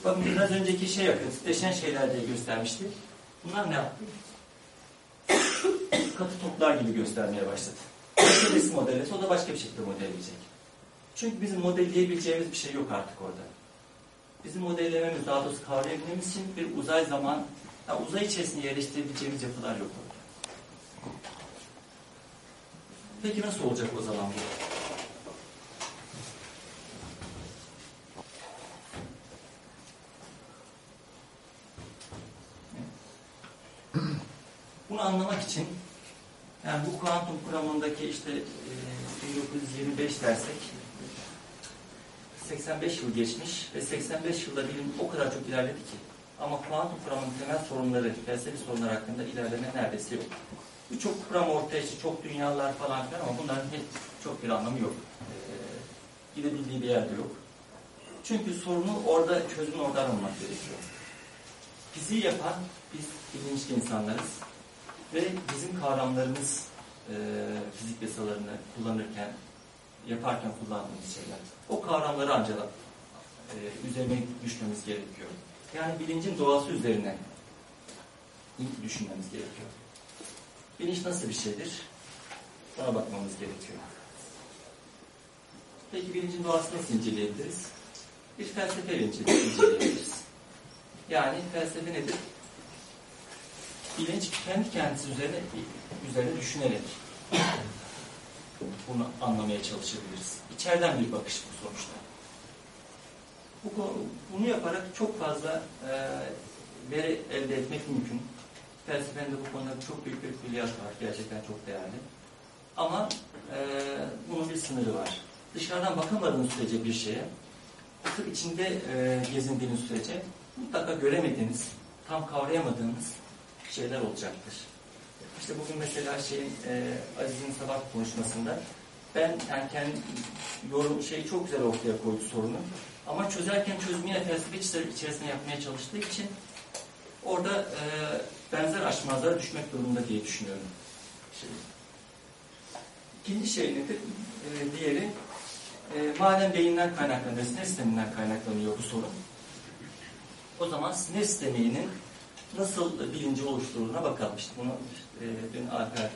Bakın biraz önceki şey yapıyor, titreşen şeyler diye göstermişti. Bunlar ne yaptı? (coughs) Katı toplar gibi göstermeye başladı. Resim modellese o da başka bir şekilde modelleyecek. Çünkü bizim modelleyebileceğimiz bir şey yok artık orada. Bizim modellememiz, daha doğrusu kavrayabilmemiz için bir uzay zaman, yani uzay içerisinde yerleştirebileceğimiz yapılar yok orada. Peki nasıl olacak o zaman bu? Bunu anlamak için yani bu kuantum kuramındaki işte e, 1925 dersek 85 yıl geçmiş ve 85 yılda bilim o kadar çok ilerledi ki ama kuantum kuramının temel sorunları, felsefi sorunlar hakkında ilerleme neredeyse yok. Birçok kuram ortaya çıktı, çok dünyalar falan filan ama bunların hiç çok bir anlamı yok. Ee, gidebildiği bir yerde yok. Çünkü sorunu orada, çözümü orada aramak gerekiyor. Fiziği yapan biz bilinçli insanlarız ve bizim kavramlarımız e, fizik yasalarını kullanırken, yaparken kullandığımız şeyler. O kavramları ancak e, üzerine düşmemiz gerekiyor. Yani bilincin doğası üzerine düşünmemiz gerekiyor. Bilinç nasıl bir şeydir? Buna bakmamız gerekiyor. Peki bilincin doğasını nasıl inceleyebiliriz? Bir felsefeyle inceleyebiliriz. Yani felsefe nedir? Bilinç kendi kendisi üzerine, üzerine düşünerek bunu anlamaya çalışabiliriz. İçeriden bir bakış bu sonuçta. Bu, bunu yaparak çok fazla e, veri elde etmek mümkün. Felsefenin de bu konuda çok büyük bir külliyat var. Gerçekten çok değerli. Ama e, bunun bir sınırı var. Dışarıdan bakamadığınız sürece bir şeye, sırf içinde e, gezindiğiniz sürece mutlaka göremediğiniz, tam kavrayamadığınız şeyler olacaktır. İşte bugün mesela şeyin e, Aziz'in sabah konuşmasında ben yani kendi yorum şeyi çok güzel ortaya koydu sorunu. Ama çözerken çözümüne felsefe içer- içerisinde yapmaya çalıştığı için orada e, benzer aşmazlara düşmek durumunda diye düşünüyorum. Şey. İkinci şey nedir? E, diğeri e, madem beyinden kaynaklanıyor, sinir sisteminden kaynaklanıyor bu sorun. O zaman sinir sisteminin nasıl bilinci oluşturduğuna bakalım. İşte bunu e, dün Alper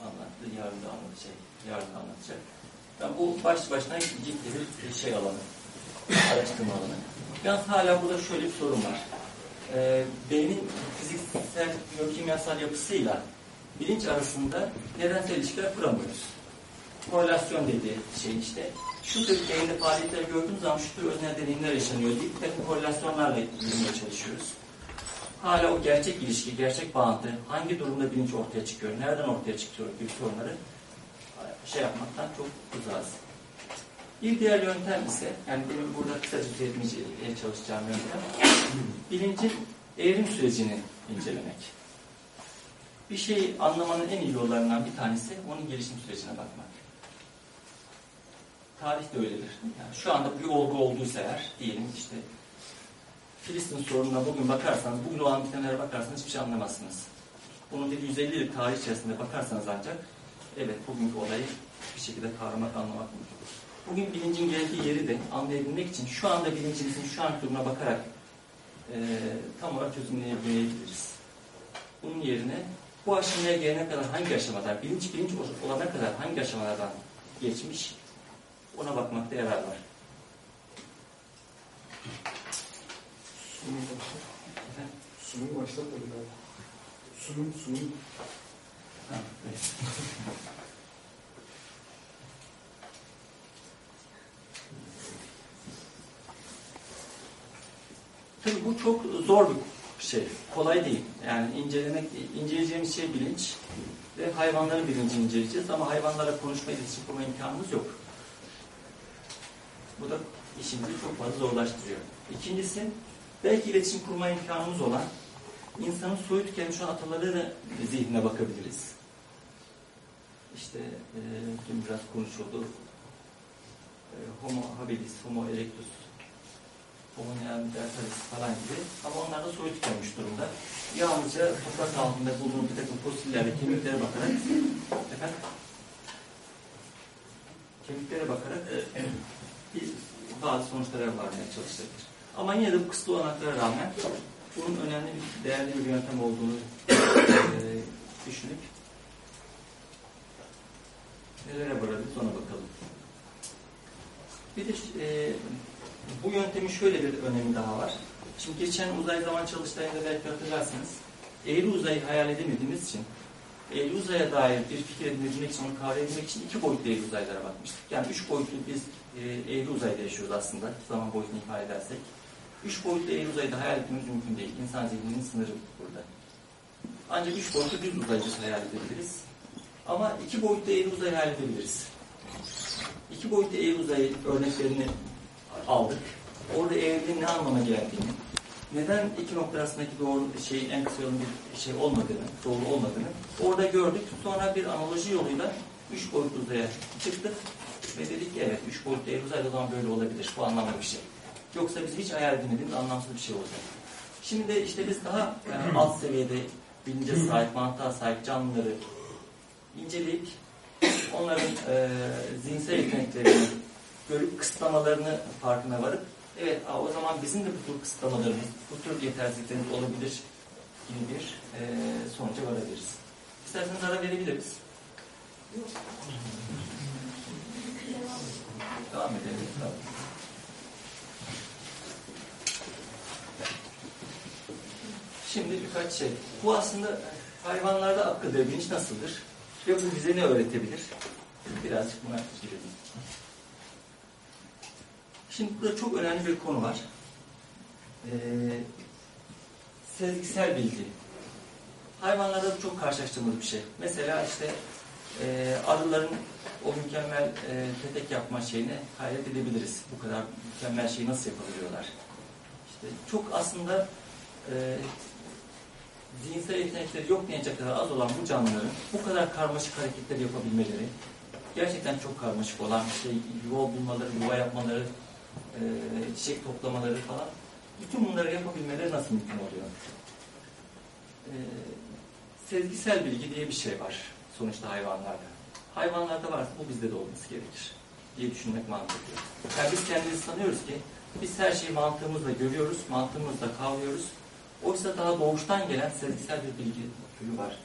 anlattı, yarın da anlatacak, yarın da anlatacak. Yani bu başlı başına ciddi bir şey alanı, araştırma alanı. Yalnız hala burada şöyle bir sorun var. E, beynin fiziksel, biyokimyasal yapısıyla bilinç arasında nedensel ilişkiler kuramıyoruz. Korelasyon dediği şey işte. Şu tür beyinde faaliyetler gördüğümüz zaman şu tür öznel deneyimler yaşanıyor deyip bir takım korelasyonlarla bulmaya çalışıyoruz. Hala o gerçek ilişki, gerçek bağıntı, hangi durumda bilinç ortaya çıkıyor, nereden ortaya çıkıyor gibi sorunları şey yapmaktan çok uzağız. Bir diğer yöntem ise, yani benim burada kısaca söylemeye çalışacağım yöntem, bilincin evrim sürecini incelemek. Bir şeyi anlamanın en iyi yollarından bir tanesi onun gelişim sürecine bakmak. Tarih de öyledir. Yani şu anda bir olgu olduysa eğer, diyelim işte Filistin sorununa bugün bakarsanız, bugün olan bitenlere bakarsanız hiçbir şey anlamazsınız. Bunun bir 150 yıllık tarih içerisinde bakarsanız ancak evet bugünkü olayı bir şekilde kavramak, anlamak mümkün. Bugün bilincin geldiği yeri de anlayabilmek için şu anda bilincimizin şu anki durumuna bakarak e, tam olarak çözümleyebiliriz. Bunun yerine bu aşamaya gelene kadar hangi aşamadan, bilinç bilinç olana kadar hangi aşamalardan geçmiş ona bakmakta yarar var. Sunum başlat. Sunum başlat. Sunum, sunum. Ha, evet. Tabii bu çok zor bir şey. Kolay değil. Yani incelemek, inceleyeceğimiz şey bilinç ve hayvanların bilincini inceleyeceğiz ama hayvanlara konuşma, iletişim kurma imkanımız yok. Bu da işimizi çok fazla zorlaştırıyor. İkincisi, belki iletişim kurma imkanımız olan insanın soyut tükenmiş olan ataları zihnine bakabiliriz. İşte e, dün biraz konuşuldu. E, homo habilis, homo erectus, homo neanderthalis falan gibi. Ama onlar da soyut tükenmiş durumda. Yalnızca toprak altında bulduğumuz bir takım fosillerle kemiklere bakarak efendim, kemiklere bakarak e, bir, bazı sonuçlara varmaya çalışılabilir. Ama yine de bu kısıtlı olanaklara rağmen bunun önemli bir, değerli bir yöntem olduğunu e, düşünüp nelere varabiliriz ona bakalım. Bir de e, bu yöntemin şöyle bir önemi daha var. Şimdi geçen uzay zaman çalıştayında belki hatırlarsınız. Eğri uzayı hayal edemediğimiz için eğri uzaya dair bir fikir edinebilmek için, onu kavrayabilmek için iki boyutlu eğri uzaylara bakmıştık. Yani üç boyutlu biz e, eğri uzayda yaşıyoruz aslında. Zaman boyutunu ifade edersek. Üç boyutlu eğri uzayda hayal etmemiz mümkün değil. İnsan zihninin sınırı burada. Ancak üç boyutlu bir uzayda hayal edebiliriz. Ama iki boyutlu eğri uzayı hayal edebiliriz. İki boyutlu eğri uzayı örneklerini aldık. Orada eğriliğin ne anlama geldiğini, neden iki nokta arasındaki doğru şeyin en kısa yolun bir şey olmadığını, doğru olmadığını orada gördük. Sonra bir analoji yoluyla üç boyutlu uzaya çıktık ve dedik ki evet üç boyutlu eğri uzayda o zaman böyle olabilir. Bu anlamda bir şey. Yoksa biz hiç hayal edemediğimiz anlamsız bir şey olacak. Şimdi de işte biz daha e, (clears throat) alt seviyede bilince sahip, mantığa sahip canlıları inceleyip onların e, zihinsel yeteneklerini görüp kısıtlamalarını farkına varıp evet o zaman bizim de bu tür kısıtlamalarımız, bu tür yetersizliklerimiz olabilir gibi bir e, sonuca varabiliriz. İsterseniz ara verebiliriz. Devam edelim. Tamam. Şimdi birkaç şey. Bu aslında hayvanlarda akıllı bilinç nasıldır? Ve bu bize ne öğretebilir? Birazcık buna girelim. Şimdi burada çok önemli bir konu var. Ee, sezgisel bilgi. Hayvanlarda çok karşılaştığımız bir şey. Mesela işte e, arıların o mükemmel e, petek yapma şeyini hayret edebiliriz. Bu kadar mükemmel şeyi nasıl yapabiliyorlar? İşte çok aslında e, zihinsel yetenekleri yok denecek kadar az olan bu canlıların bu kadar karmaşık hareketler yapabilmeleri gerçekten çok karmaşık olan şey. Yuva bulmaları, yuva yapmaları, e, çiçek toplamaları falan. Bütün bunları yapabilmeleri nasıl mümkün oluyor? E, sezgisel bilgi diye bir şey var sonuçta hayvanlarda. Hayvanlarda varsa bu bizde de olması gerekir diye düşünmek mantıklı. Yani biz kendimizi sanıyoruz ki biz her şeyi mantığımızla görüyoruz, mantığımızla kavruyoruz. Oysa daha doğuştan gelen sezgisel bir bilgi türü var.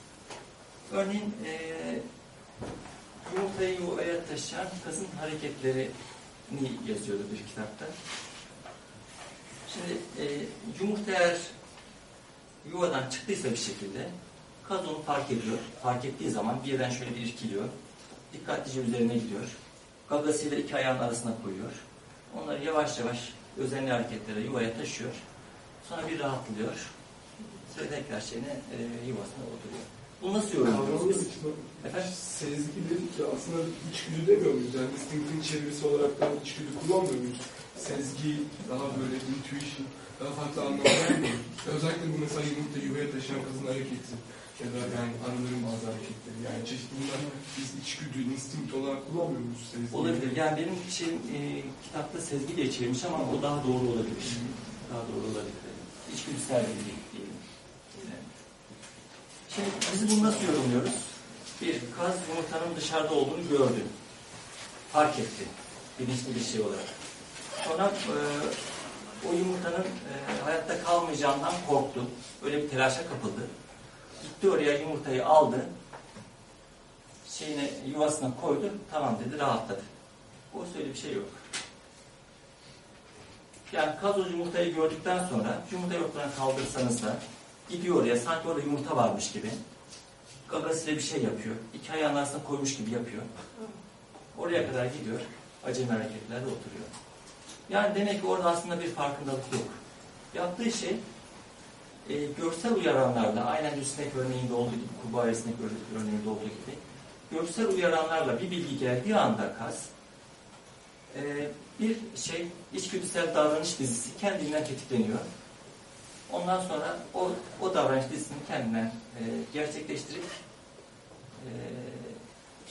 Örneğin eee yumurtayı yuvaya taşıyan kazın hareketlerini yazıyordu bir kitapta. Şimdi eee yumurta eğer yuvadan çıktıysa bir şekilde kaz onu fark ediyor. Fark ettiği zaman birden şöyle bir irkiliyor. Dikkatlice üzerine gidiyor. Gagasıyla iki ayağın arasına koyuyor. Onları yavaş yavaş özenli hareketlere yuvaya taşıyor. Sonra bir rahatlıyor. Sonra tekrar şeyine e, yuvasına oturuyor. Bunu nasıl içinde Efendim? sezgi dedik ya aslında içgüdü demiyor muyuz? Yani instinct'in çevirisi olarak da içgüdü kullanmıyor muyuz? Sezgi, daha böyle intuition, daha farklı anlamlar vermiyor. Özellikle bu mesela yumurta yuvaya taşıyan kızın hareketi ya da yani arıların bazı hareketleri. Yani çeşitli bunlar biz içgüdü, instinct olarak kullanmıyor muyuz sezgi? Olabilir. Yani benim şeyim e, kitapta sezgi diye çevirmiş ama o daha doğru olabilir. Daha doğru olabilir. İçgüdüsel bir bilgi diyelim. Evet. Şimdi biz bunu nasıl yorumluyoruz? Bir, kaz yumurtanın dışarıda olduğunu gördü. Fark etti. Bilinçli bir şey olarak. Sonra e, o yumurtanın e, hayatta kalmayacağından korktu. Öyle bir telaşa kapıldı. Gitti oraya yumurtayı aldı. Şeyine yuvasına koydu. Tamam dedi rahatladı. O öyle bir şey yok. Yani kaz o yumurtayı gördükten sonra yumurtayı ortadan kaldırsanız da gidiyor oraya sanki orada yumurta varmış gibi gagasıyla bir şey yapıyor. İki ayağının arasına koymuş gibi yapıyor. Oraya kadar gidiyor. Acemi hareketlerle oturuyor. Yani demek ki orada aslında bir farkındalık yok. Yaptığı şey e, görsel uyaranlarla aynen bir sinek örneğinde olduğu gibi, kurbağa sinek örneğinde olduğu gibi görsel uyaranlarla bir bilgi geldiği anda kas e, bir şey içgüdüsel davranış dizisi kendinden tetikleniyor. Ondan sonra o, o davranış dizisini kendinden e, gerçekleştirip e,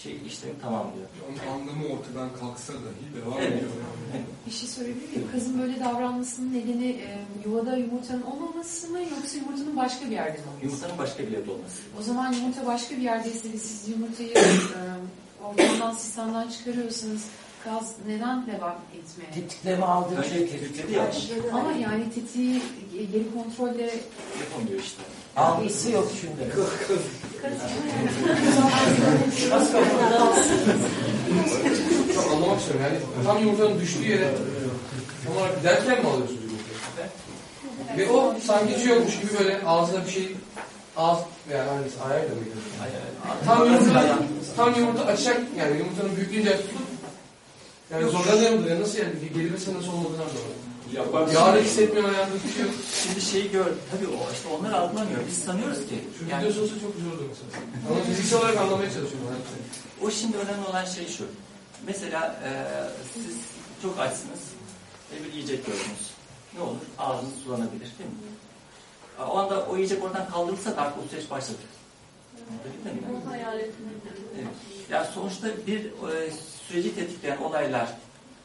şey işlemi tamamlıyor. Onun anlamı ortadan kalksa dahi devam Evet. ediyor. Evet. (laughs) Bir şey söyleyebilir miyim? Kazın böyle davranmasının nedeni e, yuvada yumurtanın olmaması mı yoksa yumurtanın başka bir yerde mi olması? Yumurtanın başka bir yerde olması. O zaman yumurta başka bir yerdeyse siz yumurtayı e, ortamdan sistemden çıkarıyorsanız gaz neden devam etmeye? Tetikleme aldığı Önce şey tetikledi ya Ama yani tetiği geri kontrolle yapamıyor işte. algısı yok şimdi. Çok anlamak istiyorum yani tam yumurtanın düştüğü yere tam olarak giderken mi alıyorsunuz yumurtayı? Ve o sanki şey yokmuş gibi böyle ağzına bir şey ağız yani hangisi ayağıyla mıydı? Tam yumurta, tam yumurta açacak yani yumurtanın büyüklüğünce yani zorlanıyor mudur ya nasıl yani gelirse nasıl olmadığını anlamadım. Yapar. Yağını hissetmiyor ayağında bir şey yok. Şimdi şeyi gör, tabii o işte onlar algılamıyor. Biz sanıyoruz ki Şu yani videosu olsa çok güzel olurdu mesela. Ama fiziksel olarak anlamaya çalışıyorum. O şimdi önemli olan şey şu. Mesela e, siz çok açsınız ve bir yiyecek gördünüz. Ne olur? Ağzınız sulanabilir değil mi? O anda o yiyecek oradan kaldırılsa da o süreç başladı. Evet. Yani sonuçta bir e, süreci tetikleyen olaylar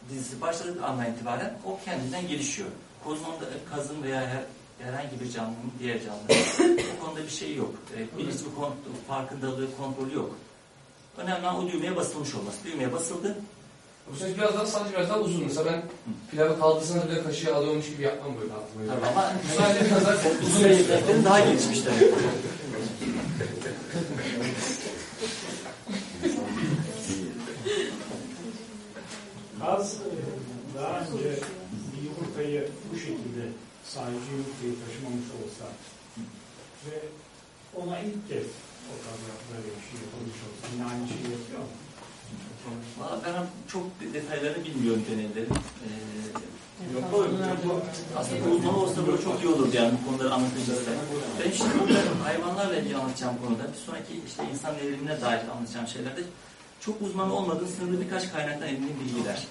dizisi başladığı andan itibaren o kendinden gelişiyor. Kozmonda kazın veya her, herhangi bir canlının diğer canlının o konuda bir şey yok. E, bilinçli bir kont- farkındalığı, kontrolü yok. Önemli olan o düğmeye basılmış olması. Düğmeye basıldı. Bu süreç biraz daha sadece biraz daha uzun. Mesela ben pilavı kaldırsanız bile kaşığı alıyormuş gibi yapmam böyle aklıma. Tabii ama Sadece (laughs) biraz daha uzun yeteneklerin daha gelişmişler. Kaz e, daha önce bir yumurtayı bu şekilde sadece yumurtayı taşımamış olsa ve ona ilk kez o kadar böyle bir şey yapılmış olsa yine aynı şeyi yapıyor mu? Valla ben çok detaylarını bilmiyorum deneylerin. Ee, Doğru. Bu aslında uzman olsa böyle çok iyi olurdu yani bu konuları anlatıcısı. Ben şimdi burada hayvanlarla ilgili anlatacağım konuda bir sonraki işte insan evrimine dair anlatacağım şeylerde çok uzman olmadığım sınırlı birkaç kaynaktan edindiğim bilgiler.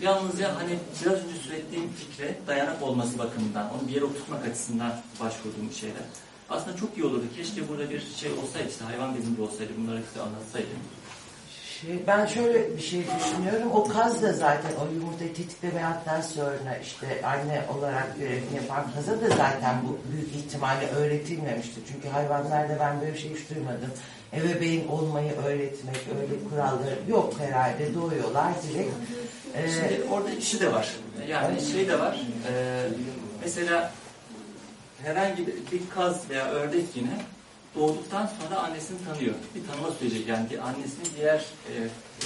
Yalnızca hani biraz önce söylediğim fikre dayanak olması bakımından, onu bir yere oturtmak açısından başvurduğum şeyler. Aslında çok iyi olurdu. Keşke burada bir şey olsaydı, işte hayvan bilimci olsaydı, bunları size anlatsaydım. Şey, ben şöyle bir şey düşünüyorum. O kaz da zaten o yumurtayı tetikleme sonra işte anne olarak görevini yapan kaza da zaten bu büyük ihtimalle öğretilmemişti. Çünkü hayvanlarda ben böyle bir şey hiç duymadım. Ebeveyn olmayı öğretmek, öyle kuralları yok herhalde. Doğuyorlar direkt. Ee, Şimdi orada işi de var. Yani şey de var. Ee, mesela herhangi bir, kaz veya ördek yine doğduktan sonra annesini tanıyor. Bir tanıma süreci yani annesini diğer e,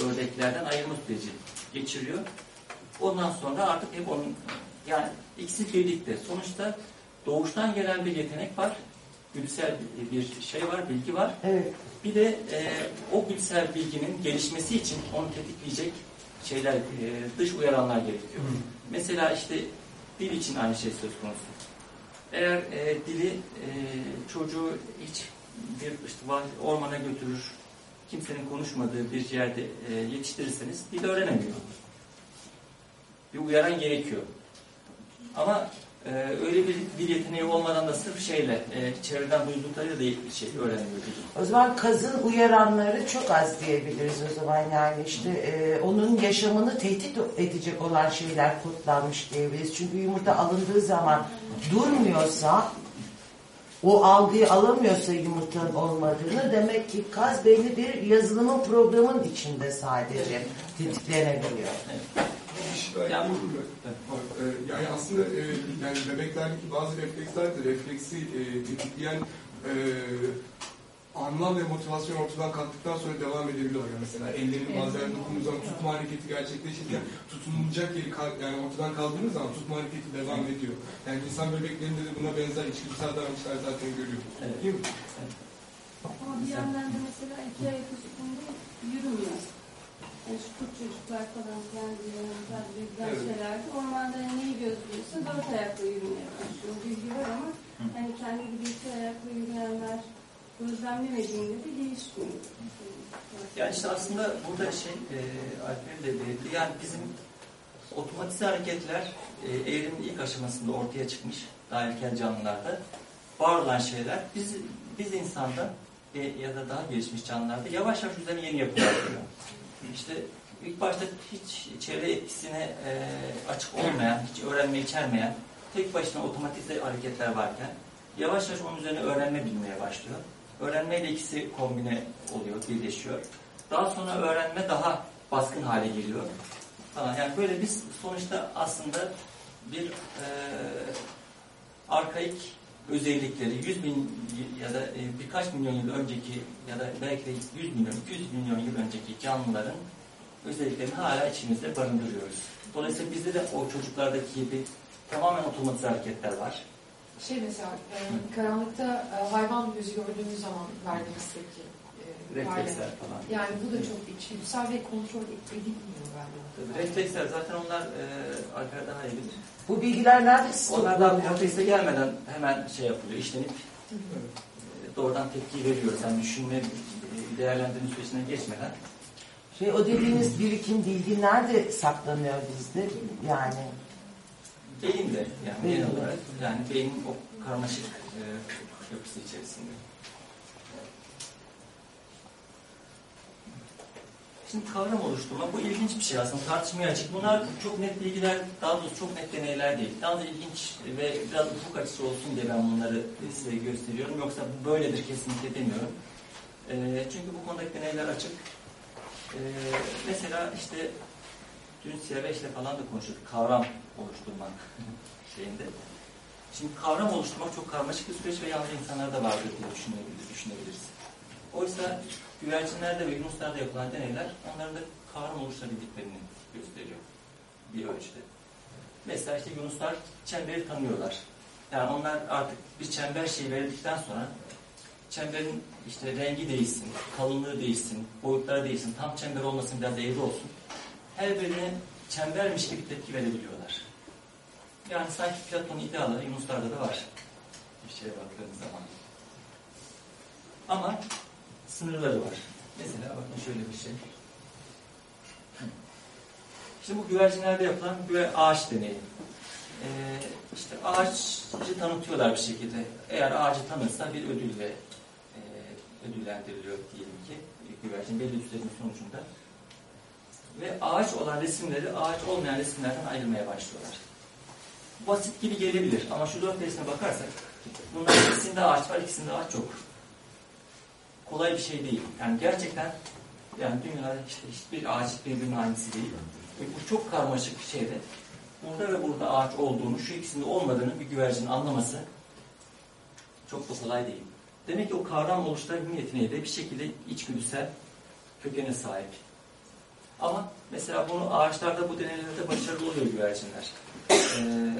ördeklerden ayırma süreci geçiriyor. Ondan sonra artık hep onun yani ikisi birlikte. Sonuçta doğuştan gelen bir yetenek var. Güdüsel bir şey var, bilgi var. evet. Bir de e, o güdüsel bilginin gelişmesi için onu tetikleyecek şeyler, e, dış uyaranlar gerekiyor. Mesela işte dil için aynı şey söz konusu. Eğer e, dili e, çocuğu hiç bir işte ormana götürür, kimsenin konuşmadığı bir yerde e, yetiştirirseniz dil öğrenemiyor. Bir uyaran gerekiyor. Ama e, öyle bir dil yeteneği olmadan da sırf şeyle, e, çevreden duyduklarıyla da şey öğrenmiyor dili. O zaman kazın uyaranları çok az diyebiliriz o zaman yani işte e, onun yaşamını tehdit edecek olan şeyler kodlanmış diyebiliriz. Çünkü yumurta alındığı zaman durmuyorsa o algıyı alamıyorsa yumurtanın olmadığını demek ki kaz belli bir yazılımın programın içinde sadece tetiklenebiliyor. Bir şey belki Yani- olur mu? Bak, e, Yani aslında e, yani bebeklerdeki bazı refleksler de refleksi e, tetikleyen e, anlam ve motivasyon ortadan kalktıktan sonra devam edebiliyor. Yani mesela ellerin bazen dokunduğu zaman tutma hareketi gerçekleşirken tutunulacak yeri yani ortadan kaldığınız zaman tutma hareketi devam ediyor. Yani insan bebeklerinde de buna benzer içgüdüsel davranışlar zaten görüyoruz. Evet. Değil mi? Ama bir yandan da mesela iki ayak üstünde yürümüyor. Yani şu çocuklar falan kendilerine sadece giden Evet. şeylerde ormanda neyi gözlüyorsa dört ayakla yürümeye başlıyor. Bilgi var ama hani kendi gibi iki ayakla yürüyenler gözlemlemediğinde de değişmiyor. Yani işte aslında burada şey, e, Alper de belirtti. Yani bizim otomatize hareketler e, evrimin ilk aşamasında ortaya çıkmış daha ilkel canlılarda. Var olan şeyler biz, biz insanda e, ya da daha gelişmiş canlılarda yavaş yavaş üzerine yeni yapılar. İşte ilk başta hiç çevre etkisine e, açık olmayan, hiç öğrenme içermeyen, tek başına otomatize hareketler varken yavaş yavaş onun üzerine öğrenme bilmeye başlıyor. Öğrenmeyle ikisi kombine oluyor, birleşiyor. Daha sonra öğrenme daha baskın hale geliyor. Yani böyle biz sonuçta aslında bir e, arkaik özellikleri 100 bin ya da e, birkaç milyon yıl önceki ya da belki de 100 milyon, 200 milyon yıl önceki canlıların özelliklerini hala içimizde barındırıyoruz. Dolayısıyla bizde de o çocuklardaki gibi tamamen otomatize hareketler var. Şey mesela e, karanlıkta e, hayvan gözü gördüğümüz zaman verdiğimiz tepki. Refleksler falan. Yani bu da çok içgüdüsel ve kontrol edilmiyor galiba. Refleksler zaten onlar e, Alper daha iyi bilir. Bu bilgiler nerede Onlardan kortekse gelmeden hemen şey yapılıyor, işlenip e, doğrudan tepki veriyoruz. Yani düşünme, e, değerlendirme sürecinden geçmeden. Şey, o dediğiniz birikim bilgi nerede saklanıyor bizde? Yani Beyinde yani genel olarak yani beynin o karmaşık e, yapısı içerisinde. Şimdi kavram oluşturma bu ilginç bir şey aslında tartışmaya açık. Bunlar çok net bilgiler, daha doğrusu çok net deneyler değil. Daha da ilginç ve biraz ufuk açısı olsun diye ben bunları size gösteriyorum. Yoksa böyledir kesinlikle demiyorum. E, çünkü bu konudaki deneyler açık. E, mesela işte dün Siyaveş'le falan da konuştuk. Kavram oluşturmak (laughs) şeyinde. Şimdi kavram oluşturmak çok karmaşık bir süreç ve yalnız insanlarda vardır diye düşünebiliriz. Oysa güvercinlerde ve yunuslarda yapılan deneyler onların da kavram oluşturabildiklerini gösteriyor bir ölçüde. Mesela işte yunuslar çemberi tanıyorlar. Yani onlar artık bir çember şeyi verildikten sonra çemberin işte rengi değişsin, kalınlığı değişsin, boyutları değişsin, tam çember olmasın biraz eğri olsun. Her birine çembermiş gibi tepki verebiliyorlar. Yani sanki Platon'un idealleri Yunuslarda da var. Bir şeye baktığınız zaman. Ama sınırları var. Mesela bakın şöyle bir şey. Şimdi bu güvercinlerde yapılan güver ağaç deneyi. Ee, işte ağacı tanıtıyorlar bir şekilde. Eğer ağacı tanırsa bir ödülle e, ödüllendiriliyor diyelim ki güvercin belli üstlerin sonucunda. Ve ağaç olan resimleri ağaç olmayan resimlerden ayırmaya başlıyorlar. Basit gibi gelebilir ama şu dört resme bakarsak bunların ikisinde ağaç var, ikisinde ağaç yok. Kolay bir şey değil. Yani gerçekten yani dünyada işte hiçbir ağaç birbirinin aynısı değil. Ve bu çok karmaşık bir şeyde burada ve burada ağaç olduğunu, şu ikisinde olmadığını bir güvercinin anlaması çok da kolay değil. Demek ki o kavram oluşturabilme yeteneği de bir şekilde içgüdüsel kökene sahip. Ama mesela bunu ağaçlarda bu deneylerde başarılı oluyor güvercinler. Ee,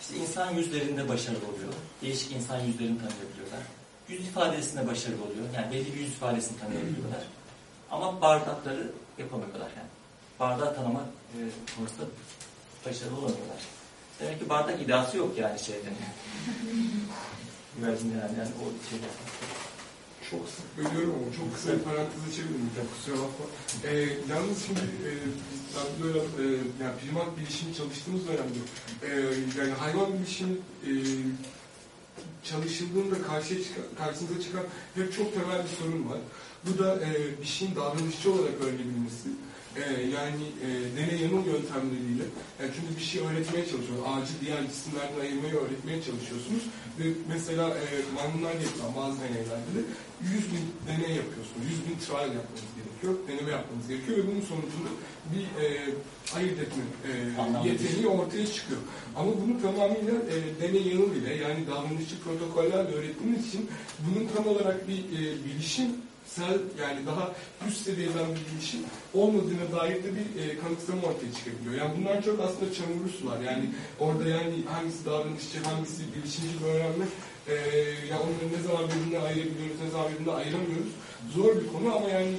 işte insan yüzlerinde başarılı oluyor. Değişik insan yüzlerini tanıyabiliyorlar. Yüz ifadesinde başarılı oluyor. Yani belli bir yüz ifadesini tanıyabiliyorlar. Ama bardakları yapamıyorlar yani. Bardağı tanıma e, konusunda başarılı olamıyorlar. Demek ki bardak iddiası yok yani şeyden. (laughs) Güvercinler yani, o şeyde. Çok sık bölüyorum ama çok kısa bir parantez açabilirim hocam kusura bakma. Ee, yalnız şimdi e, ben böyle e, yani primat bilişimi çalıştığımız dönemde e, yani hayvan bilişimi e, çalışıldığında karşıya çıkan, karşınıza çıkan hep çok temel bir sorun var. Bu da e, bir şeyin davranışçı olarak öğrenebilmesi. E, yani e, deney yanıl yöntemleriyle. Yani çünkü bir şey öğretmeye çalışıyorsunuz. Ağacı diğer cisimlerden ayırmayı öğretmeye çalışıyorsunuz. Ve mesela e, maymunlarda yapılan bazı deneylerde de 100 bin deney yapıyorsunuz. 100 bin trial yapmanız gerekiyor. Deneme yapmanız gerekiyor ve bunun sonucunda bir e, ayırt etme e, yeteneği ortaya çıkıyor. Ama bunu tamamıyla e, deney yanıl ile yani davranışçı protokollerle öğrettiğiniz için bunun tam olarak bir e, bilişim sel yani daha üst seviyeden bir bilişim olmadığına dair de bir e, kanıksama ortaya çıkabiliyor. Yani bunlar çok aslında çamurlu sular. Yani orada yani hangisi davranışçı, hangisi bilişimci bir öğrenme e, ya onları ne zaman birbirine ayırabiliyoruz, ne zaman birbirine ayıramıyoruz. Zor bir konu ama yani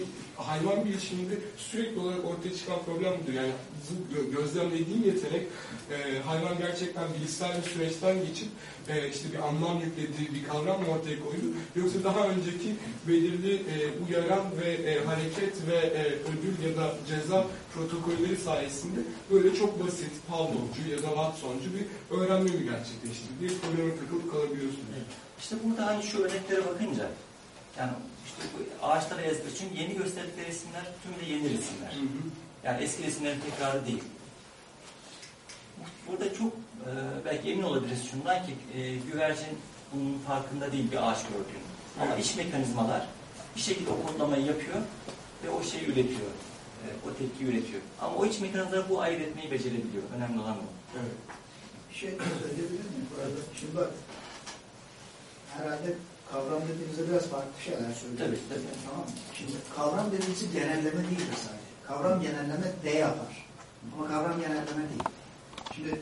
hayvan bilişiminde sürekli olarak ortaya çıkan problem budur. Yani bu gö- gözlemlediğim yetenek e, hayvan gerçekten bilişsel bir süreçten geçip e, işte bir anlam yüklediği bir kavram mı ortaya koydu yoksa daha önceki belirli e, uyaran ve e, hareket ve e, ödül ya da ceza protokolleri sayesinde böyle çok basit Pavlovcu ya da Watsoncu bir öğrenme mi gerçekleştirdi diye probleme takılıp kalabiliyorsunuz. İşte burada hani şu örneklere bakınca yani ağaçlara yazdığı için yeni gösterdikleri resimler tüm de yeni resimler. Yani eski resimlerin tekrarı değil. Burada çok e, belki emin olabiliriz şundan ki e, güvercin bunun farkında değil bir ağaç gördüğünü. Ama iç mekanizmalar bir şekilde o kodlamayı yapıyor ve o şeyi üretiyor. E, o tepkiyi üretiyor. Ama o iç mekanizmalar bu ayırt etmeyi becerebiliyor. Önemli olan bu. Evet. Bir şey söyleyebilir miyim bu arada? Şimdi bak, herhalde kavram dediğimizde biraz farklı şeyler söylüyoruz. Tabii, tabii. Tamam mı? Şimdi kavram dediğimiz genelleme değildir sadece. Kavram genelleme de yapar. Ama kavram genelleme değil. Şimdi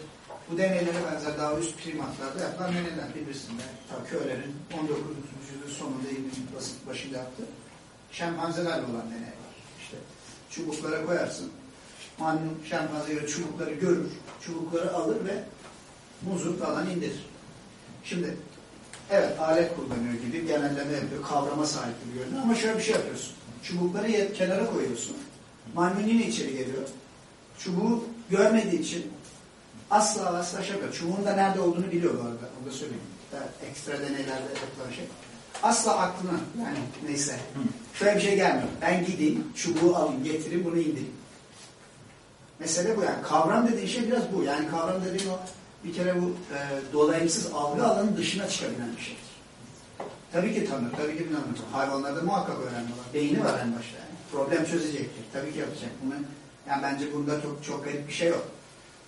bu deneylere benzer daha üst primatlarda yapılan deneyler birisinde. Ta Köhler'in 19. yüzyılın sonunda 20. basit başında yaptı. Şempanzelerle olan deney var. İşte çubuklara koyarsın. Maymun şempanze göre çubukları görür. Çubukları alır ve muzu falan indirir. Şimdi evet alet kullanıyor gibi genelleme yapıyor. Kavrama sahip gibi görünüyor. Ama şöyle bir şey yapıyorsun. Çubukları kenara koyuyorsun. Maymun yine içeri geliyor. Çubuğu görmediği için asla asla şey yapıyor. Çubuğun da nerede olduğunu biliyor bu arada. Onu da söyleyeyim. Daha ekstra deneylerde yapılan şey. Asla aklına yani neyse. Şöyle bir şey gelmiyor. Ben gideyim, çubuğu alayım, getireyim, bunu indireyim. Mesele bu yani. Kavram dediğin şey biraz bu. Yani kavram dediğin o bir kere bu e, dolayımsız algı alanının dışına çıkabilen bir şeydir. Tabii ki tanır, tabii ki bilemez. Hayvanlarda muhakkak öğrenme var. Beyni var en başta yani. Problem çözecektir. Tabii ki yapacak. Bunu, yani bence burada çok çok garip bir şey yok.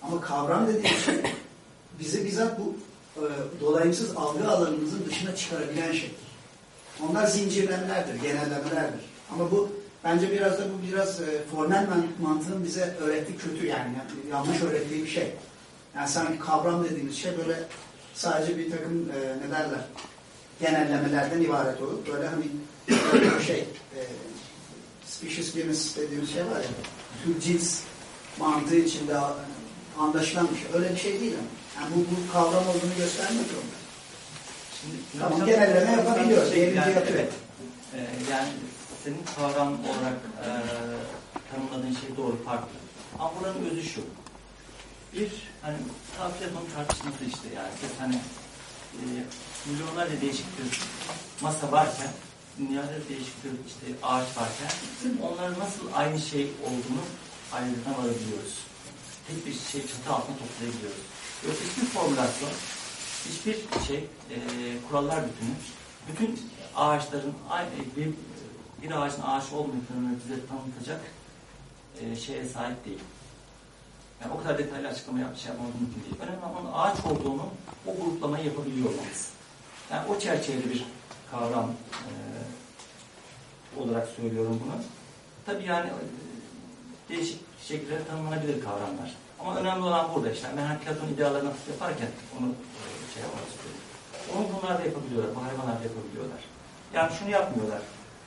Ama kavram dediğin şey bizi bizzat bu e, dolayımsız algı alanımızın dışına çıkarabilen şeydir. Onlar zincirlemelerdir, genellemelerdir. Ama bu bence biraz da bu biraz e, formel man- mantığın bize öğrettiği kötü yani yanlış öğrettiği bir şey. Yani sanki kavram dediğimiz şey böyle sadece bir takım e, ne derler genellemelerden ibaret olup böyle hani böyle bir şey e, species genus dediğimiz şey var ya tür cins mantığı içinde anlaşılan bir şey. Öyle bir şey değil ama. Yani bu, bu kavram olduğunu göstermek zorunda. Şimdi, Tamam, genelleme yapabiliyoruz, şey, diyelim yani, yapıyor. evet. Ee, yani senin kavram olarak e, tanımladığın şey doğru farklı. Ama buranın özü şu. Bir, hani Platon tartışması işte yani. Biz hani e, milyonlarca değişik tür masa varken, dünyada değişik tür işte ağaç varken onların nasıl aynı şey olduğunu ayrıca varabiliyoruz. Tek bir şey çatı altına toplayabiliyoruz. Yok hiçbir formülasyon, hiçbir şey, e, kurallar bütünü, bütün ağaçların aynı bir, bir ağacın ağaç olmadığını bize tanıtacak e, şeye sahip değil. Yani o kadar detaylı açıklama yap, şey yapmamız mümkün değil. Önemli olan ağaç olduğunu, o gruplamayı yapabiliyor olmamız. Yani o çerçeveli bir kavram e, olarak söylüyorum bunu. Tabii yani e, değişik şekillerde tanımlanabilir kavramlar. Ama önemli olan burada işte. Ben hani Platon idealarını yaparken onu e, şey yapmak istiyorum. Onu bunlar da yapabiliyorlar, bu hayvanlar da yapabiliyorlar. Yani şunu yapmıyorlar.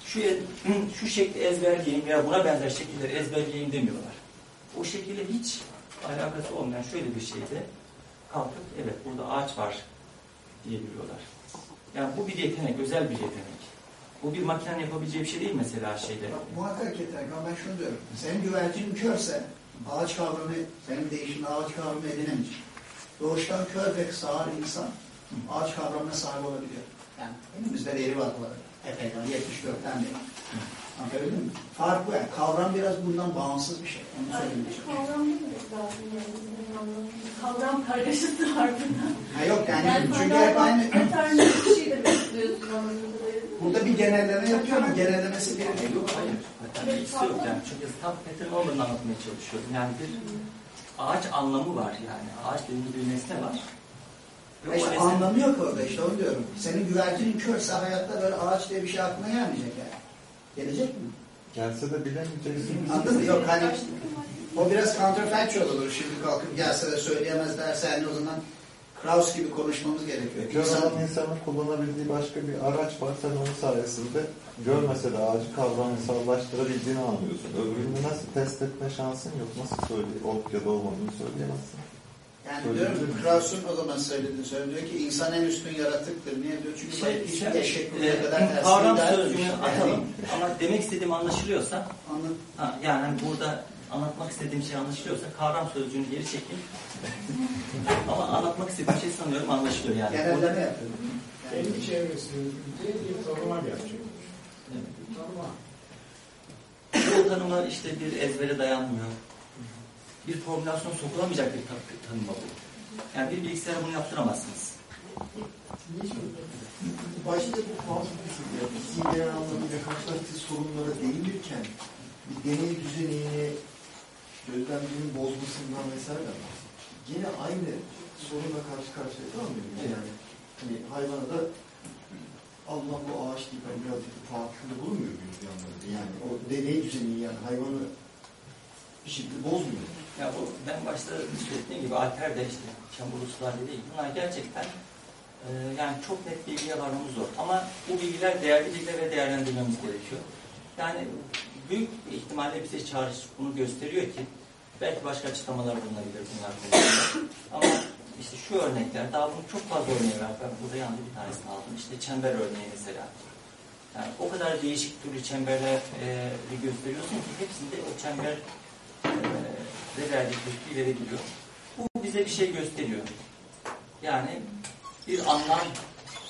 Şu, (clears throat) şu şekli ezberleyeyim veya buna benzer şekilleri ezberleyeyim demiyorlar. O şekilde hiç alakası olmayan şöyle bir şeyde kalkıp evet burada ağaç var diyebiliyorlar. Yani bu bir yetenek, özel bir yetenek. Bu bir makinenin yapabileceği bir şey değil mesela şeyde. Muhakkak yetenek ama ben şunu diyorum. Senin güvercin körse ağaç kavramı, senin değişimde ağaç kavramı edinemeyecek. Doğuştan kör ve sağır insan ağaç kavramına sahip olabiliyor. Yani elimizde veri var bu arada. Epeyden 74'ten beri. Anlatabildim mi? Fark bu yani. Kavram biraz bundan bağımsız bir şey. Onu söyleyeyim. Kavram değil mi lazım yani? Kavram kargaşası var burada. Ha yok yani, Yani çünkü hep aynı. Determinist bir şey de bekliyorsun. Burada bir genelleme yapıyor ama genellemesi bir değil. Yok hayır. Hatta bir ikisi yok yani. Çünkü tam pattern olmadığını anlatmaya çalışıyorum. Yani bir ağaç anlamı var yani. Ağaç dediğim bir nesne var. O İşte anlamı yok orada işte onu diyorum. Senin güvercinin körse hayatta böyle ağaç diye bir şey aklına gelmeyecek yani. Gelecek mi? Gelse de bilemeyeceksin. Anladın mı? Yok hani o biraz counterfactual olur şimdi kalkıp gelse de söyleyemez derse yani o zaman Kraus gibi konuşmamız gerekiyor. İnsan, olan insanın kullanabildiği başka bir araç var. Sen onun sayesinde görmese de ağacı kavramsallaştırabildiğini anlıyorsun. Öbürünü nasıl test etme şansın yok. Nasıl söyleyeyim? Olup ya da olmadığını söyleyemezsin. Yani diyorum ki Kraus'un o zaman söylediğini söylüyor ki insan en üstün yaratıktır. Niye diyor? Çünkü Şey, hiçbir şey, eşek e, kadar tersine kavram sözcüğünü Yani atalım ama demek istediğim anlaşılıyorsa Anladım. ha, yani hani burada anlatmak istediğim şey anlaşılıyorsa kavram sözcüğünü geri çekeyim. (laughs) ama anlatmak istediğim şey sanıyorum anlaşılıyor yani. Genelleme Burada- Kendi yapıyorum. çevresinde bir tanıma gelecek. Evet. Tanıma. Bu tanıma işte bir ezbere dayanmıyor. Bir formülasyon sokulamayacak bir ta- tanıma bu. Yani bir bilgisayara bunu yaptıramazsınız. Başta bu kuantum fiziği, fiziğin anlamıyla karşılaştığı sorunlara değinirken bir deney düzenini gözlemcinin bozmasından vesaire yine aynı sorunla karşı karşıya kalmıyor muyuz? Yani hani hayvana da Allah bu ağaç deyip hani birazcık bir tahakkümde bulunmuyor muyuz bir anlamda? Yani o deney düzeni yani hayvanı bir şekilde bozmuyor. Ya bu ben başta söylediğim gibi Alper de işte çamurlu sular değil. Bunlar gerçekten e, yani çok net bilgiye varmamız zor. Ama bu bilgiler değerli bilgiler ve değerlendirmemiz gerekiyor. Yani büyük ihtimalle bize çağrış bunu gösteriyor ki belki başka açıklamalar bulunabilir bunlar. Ama işte şu örnekler, daha bunun çok fazla örneği var. Ben burada yalnız bir tanesini aldım. İşte çember örneği mesela. Yani o kadar değişik türlü çemberleri gösteriyorsun ki hepsinde o çember e, verdiği tepki verebiliyor. Bu bize bir şey gösteriyor. Yani bir anlam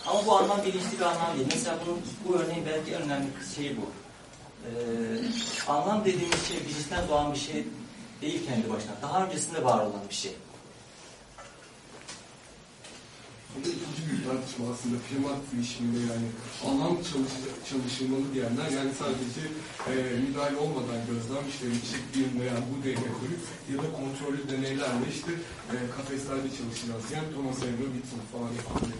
ama bu anlam bilinçli bir anlam değil. Mesela bunun bu örneğin belki en önemli şeyi bu. Ee, anlam dediğimiz şey bilinçten doğan bir şey değil kendi başına. Daha öncesinde var olan bir şey. Burada ikinci bir tartışma aslında primat değişiminde yani anlam çalışı- çalışılmalı diyenler yani sadece e, müdahale olmadan gözlem işlemeyecek bir veya bu deney koyup ya da kontrollü deneylerle işte e, kafeslerde çalışacağız. Yani Thomas Edison Whitson falan yapıyor.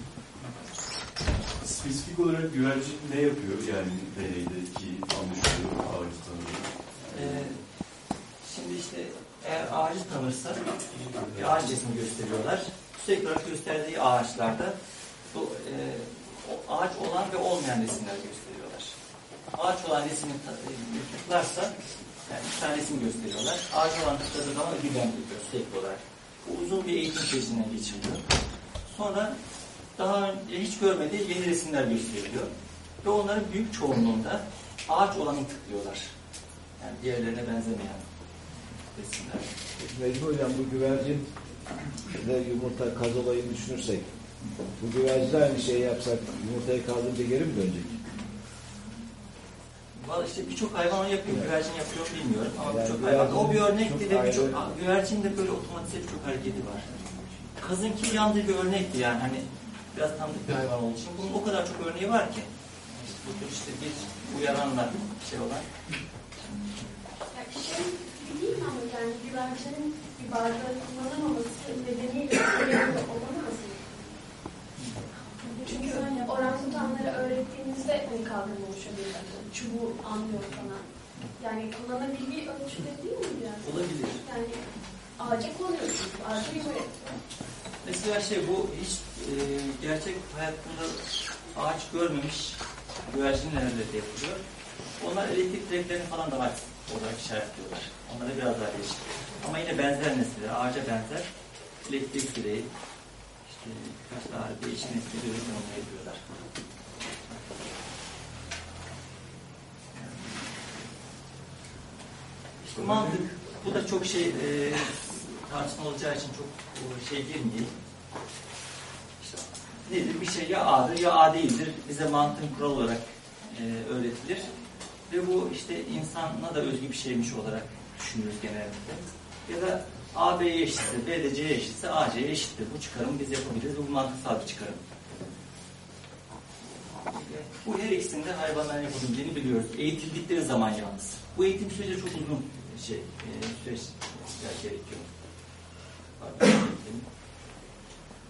Spesifik olarak güvercin ne yapıyor yani deneydeki anlaşılıyor ağacı tanımı? Ee, şimdi işte eğer ağacı tanırsa bir ağaç resmi gösteriyorlar. Sürekli olarak gösterdiği ağaçlarda bu e, ağaç olan ve olmayan resimler gösteriyorlar. Ağaç olan resmi e, tıklarsa yani bir tane gösteriyorlar. Ağaç olan tıkladığı zaman geliyor sürekli olarak. Bu uzun bir eğitim sürecinden geçiriliyor. Sonra daha önce hiç görmediği yeni resimler gösteriliyor. Ve onların büyük çoğunluğunda ağaç olanı tıklıyorlar. Yani diğerlerine benzemeyen resimler. Mecbur hocam bu güvercin ve yumurta kaz olayını düşünürsek bu güvercin aynı şeyi yapsak yumurtayı kaldırınca geri mi dönecek? Valla işte birçok hayvan onu yapıyor, güvercin yapıyor bilmiyorum ama Yani birçok hayvan. O bir örnekti ve birçok güvercin de böyle otomatize birçok hareketi var. Kazınki yandığı bir örnekti yani hani biraz tanıdık bir hayvan olduğu için. Bunun o kadar çok örneği var ki. İşte bu tür işte bir uyaranlar şey olan. Yani şey değil mi ama yani güvercinin bardağı kullanamaması nedeniyle mı? Çünkü orangutanlara öğrettiğimizde hani kavram oluşabilir. Yani çubuğu anlıyor falan. Yani kullanabildiği ölçüde değil mi yani? Olabilir. Yani ağaca konuyorsun. Ağaca yuvarlak. Mesela şey bu hiç e, gerçek hayatında ağaç görmemiş güvercinlerle de yapılıyor. Onlar elektrik direklerini falan da ağaç olarak işaretliyorlar. Onlara biraz daha değişik. Ama yine benzer nesneler, ağaca benzer elektrik direği, işte birkaç daha değişik nesneleri üretim onu yapıyorlar. İşte mantık, bu da çok şey e, tartışma olacağı için çok o, şey girmeyeyim. İşte nedir? Bir şey ya A'dır ya A değildir. Bize mantığın kural olarak e, öğretilir. Ve bu işte insana da özgü bir şeymiş olarak düşünürüz genellikle. Ya da A B'ye eşitse, B de C'ye eşitse A C'ye eşittir. Bu çıkarımı biz yapabiliriz. Bu mantıksal bir çıkarım. Bu her ikisinde hayvanların yapabildiğini biliyoruz. Eğitildikleri zaman yalnız. Bu eğitim süreci çok uzun şey, e, süreç gerekiyor.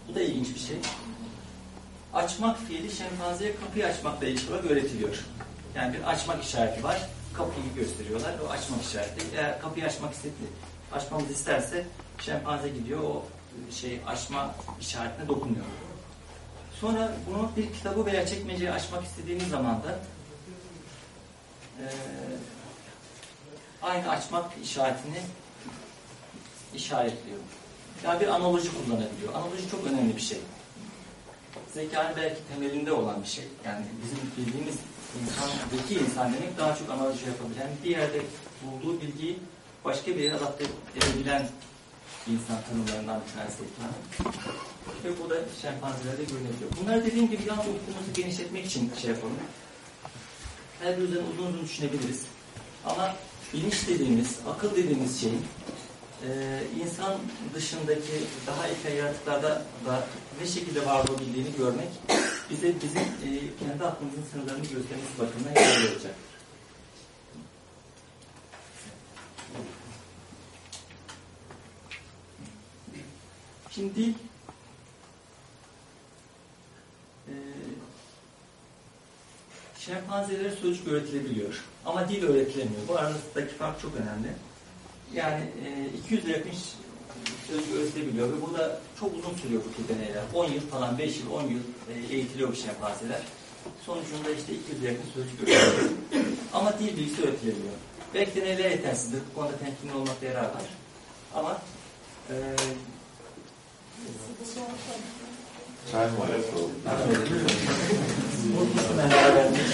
Bu da ilginç bir şey. Açmak fiili şempanzeye kapıyı açmakla ilgili olarak öğretiliyor. Yani bir açmak işareti var. Kapıyı gösteriyorlar. O açmak işareti. Eğer kapıyı açmak istedi, açmamızı isterse şempanze gidiyor. O şey açma işaretine dokunuyor. Sonra bunu bir kitabı veya çekmeceyi açmak istediğiniz zaman da eee aynı açmak işaretini işaretliyor. Yani bir analoji kullanabiliyor. Analoji çok önemli bir şey. Zekanın belki temelinde olan bir şey. Yani bizim bildiğimiz insan, zeki insan demek daha çok analoji yapabilen, bir yerde bulduğu bilgiyi başka bir yere adapte edebilen insan tanımlarından bir tanesi. Ve bu da şempanzelerde görünebiliyor. Bunlar dediğim gibi yalnız ufkumuzu genişletmek için şey yapalım. Her bir üzerine uzun uzun düşünebiliriz. Ama bilinç dediğimiz, akıl dediğimiz şey e, insan dışındaki daha ilkel yaratıklarda da ne şekilde var olabildiğini görmek bize bizim e, kendi aklımızın sınırlarını göstermesi bakımından yararlı olacaktır. Şimdi dil e, şempanzelere sözcük öğretilebiliyor. Ama dil öğretilemiyor. Bu aradaki fark çok önemli. Yani e, 200'e yakın sözcük öğretilebiliyor ve bu da çok uzun sürüyor bu tür deneyler. 10 yıl falan, 5 yıl, 10 yıl e, eğitiliyor bu şempanzeler. Sonucunda işte 200'e yakın sözcük öğretiliyor. Ama dil bilgisi öğretilebiliyor. Belki deneyler yetersizdir. Bu konuda temkinli olmakta yarar var. Ama e, Çay mı? Merhaba.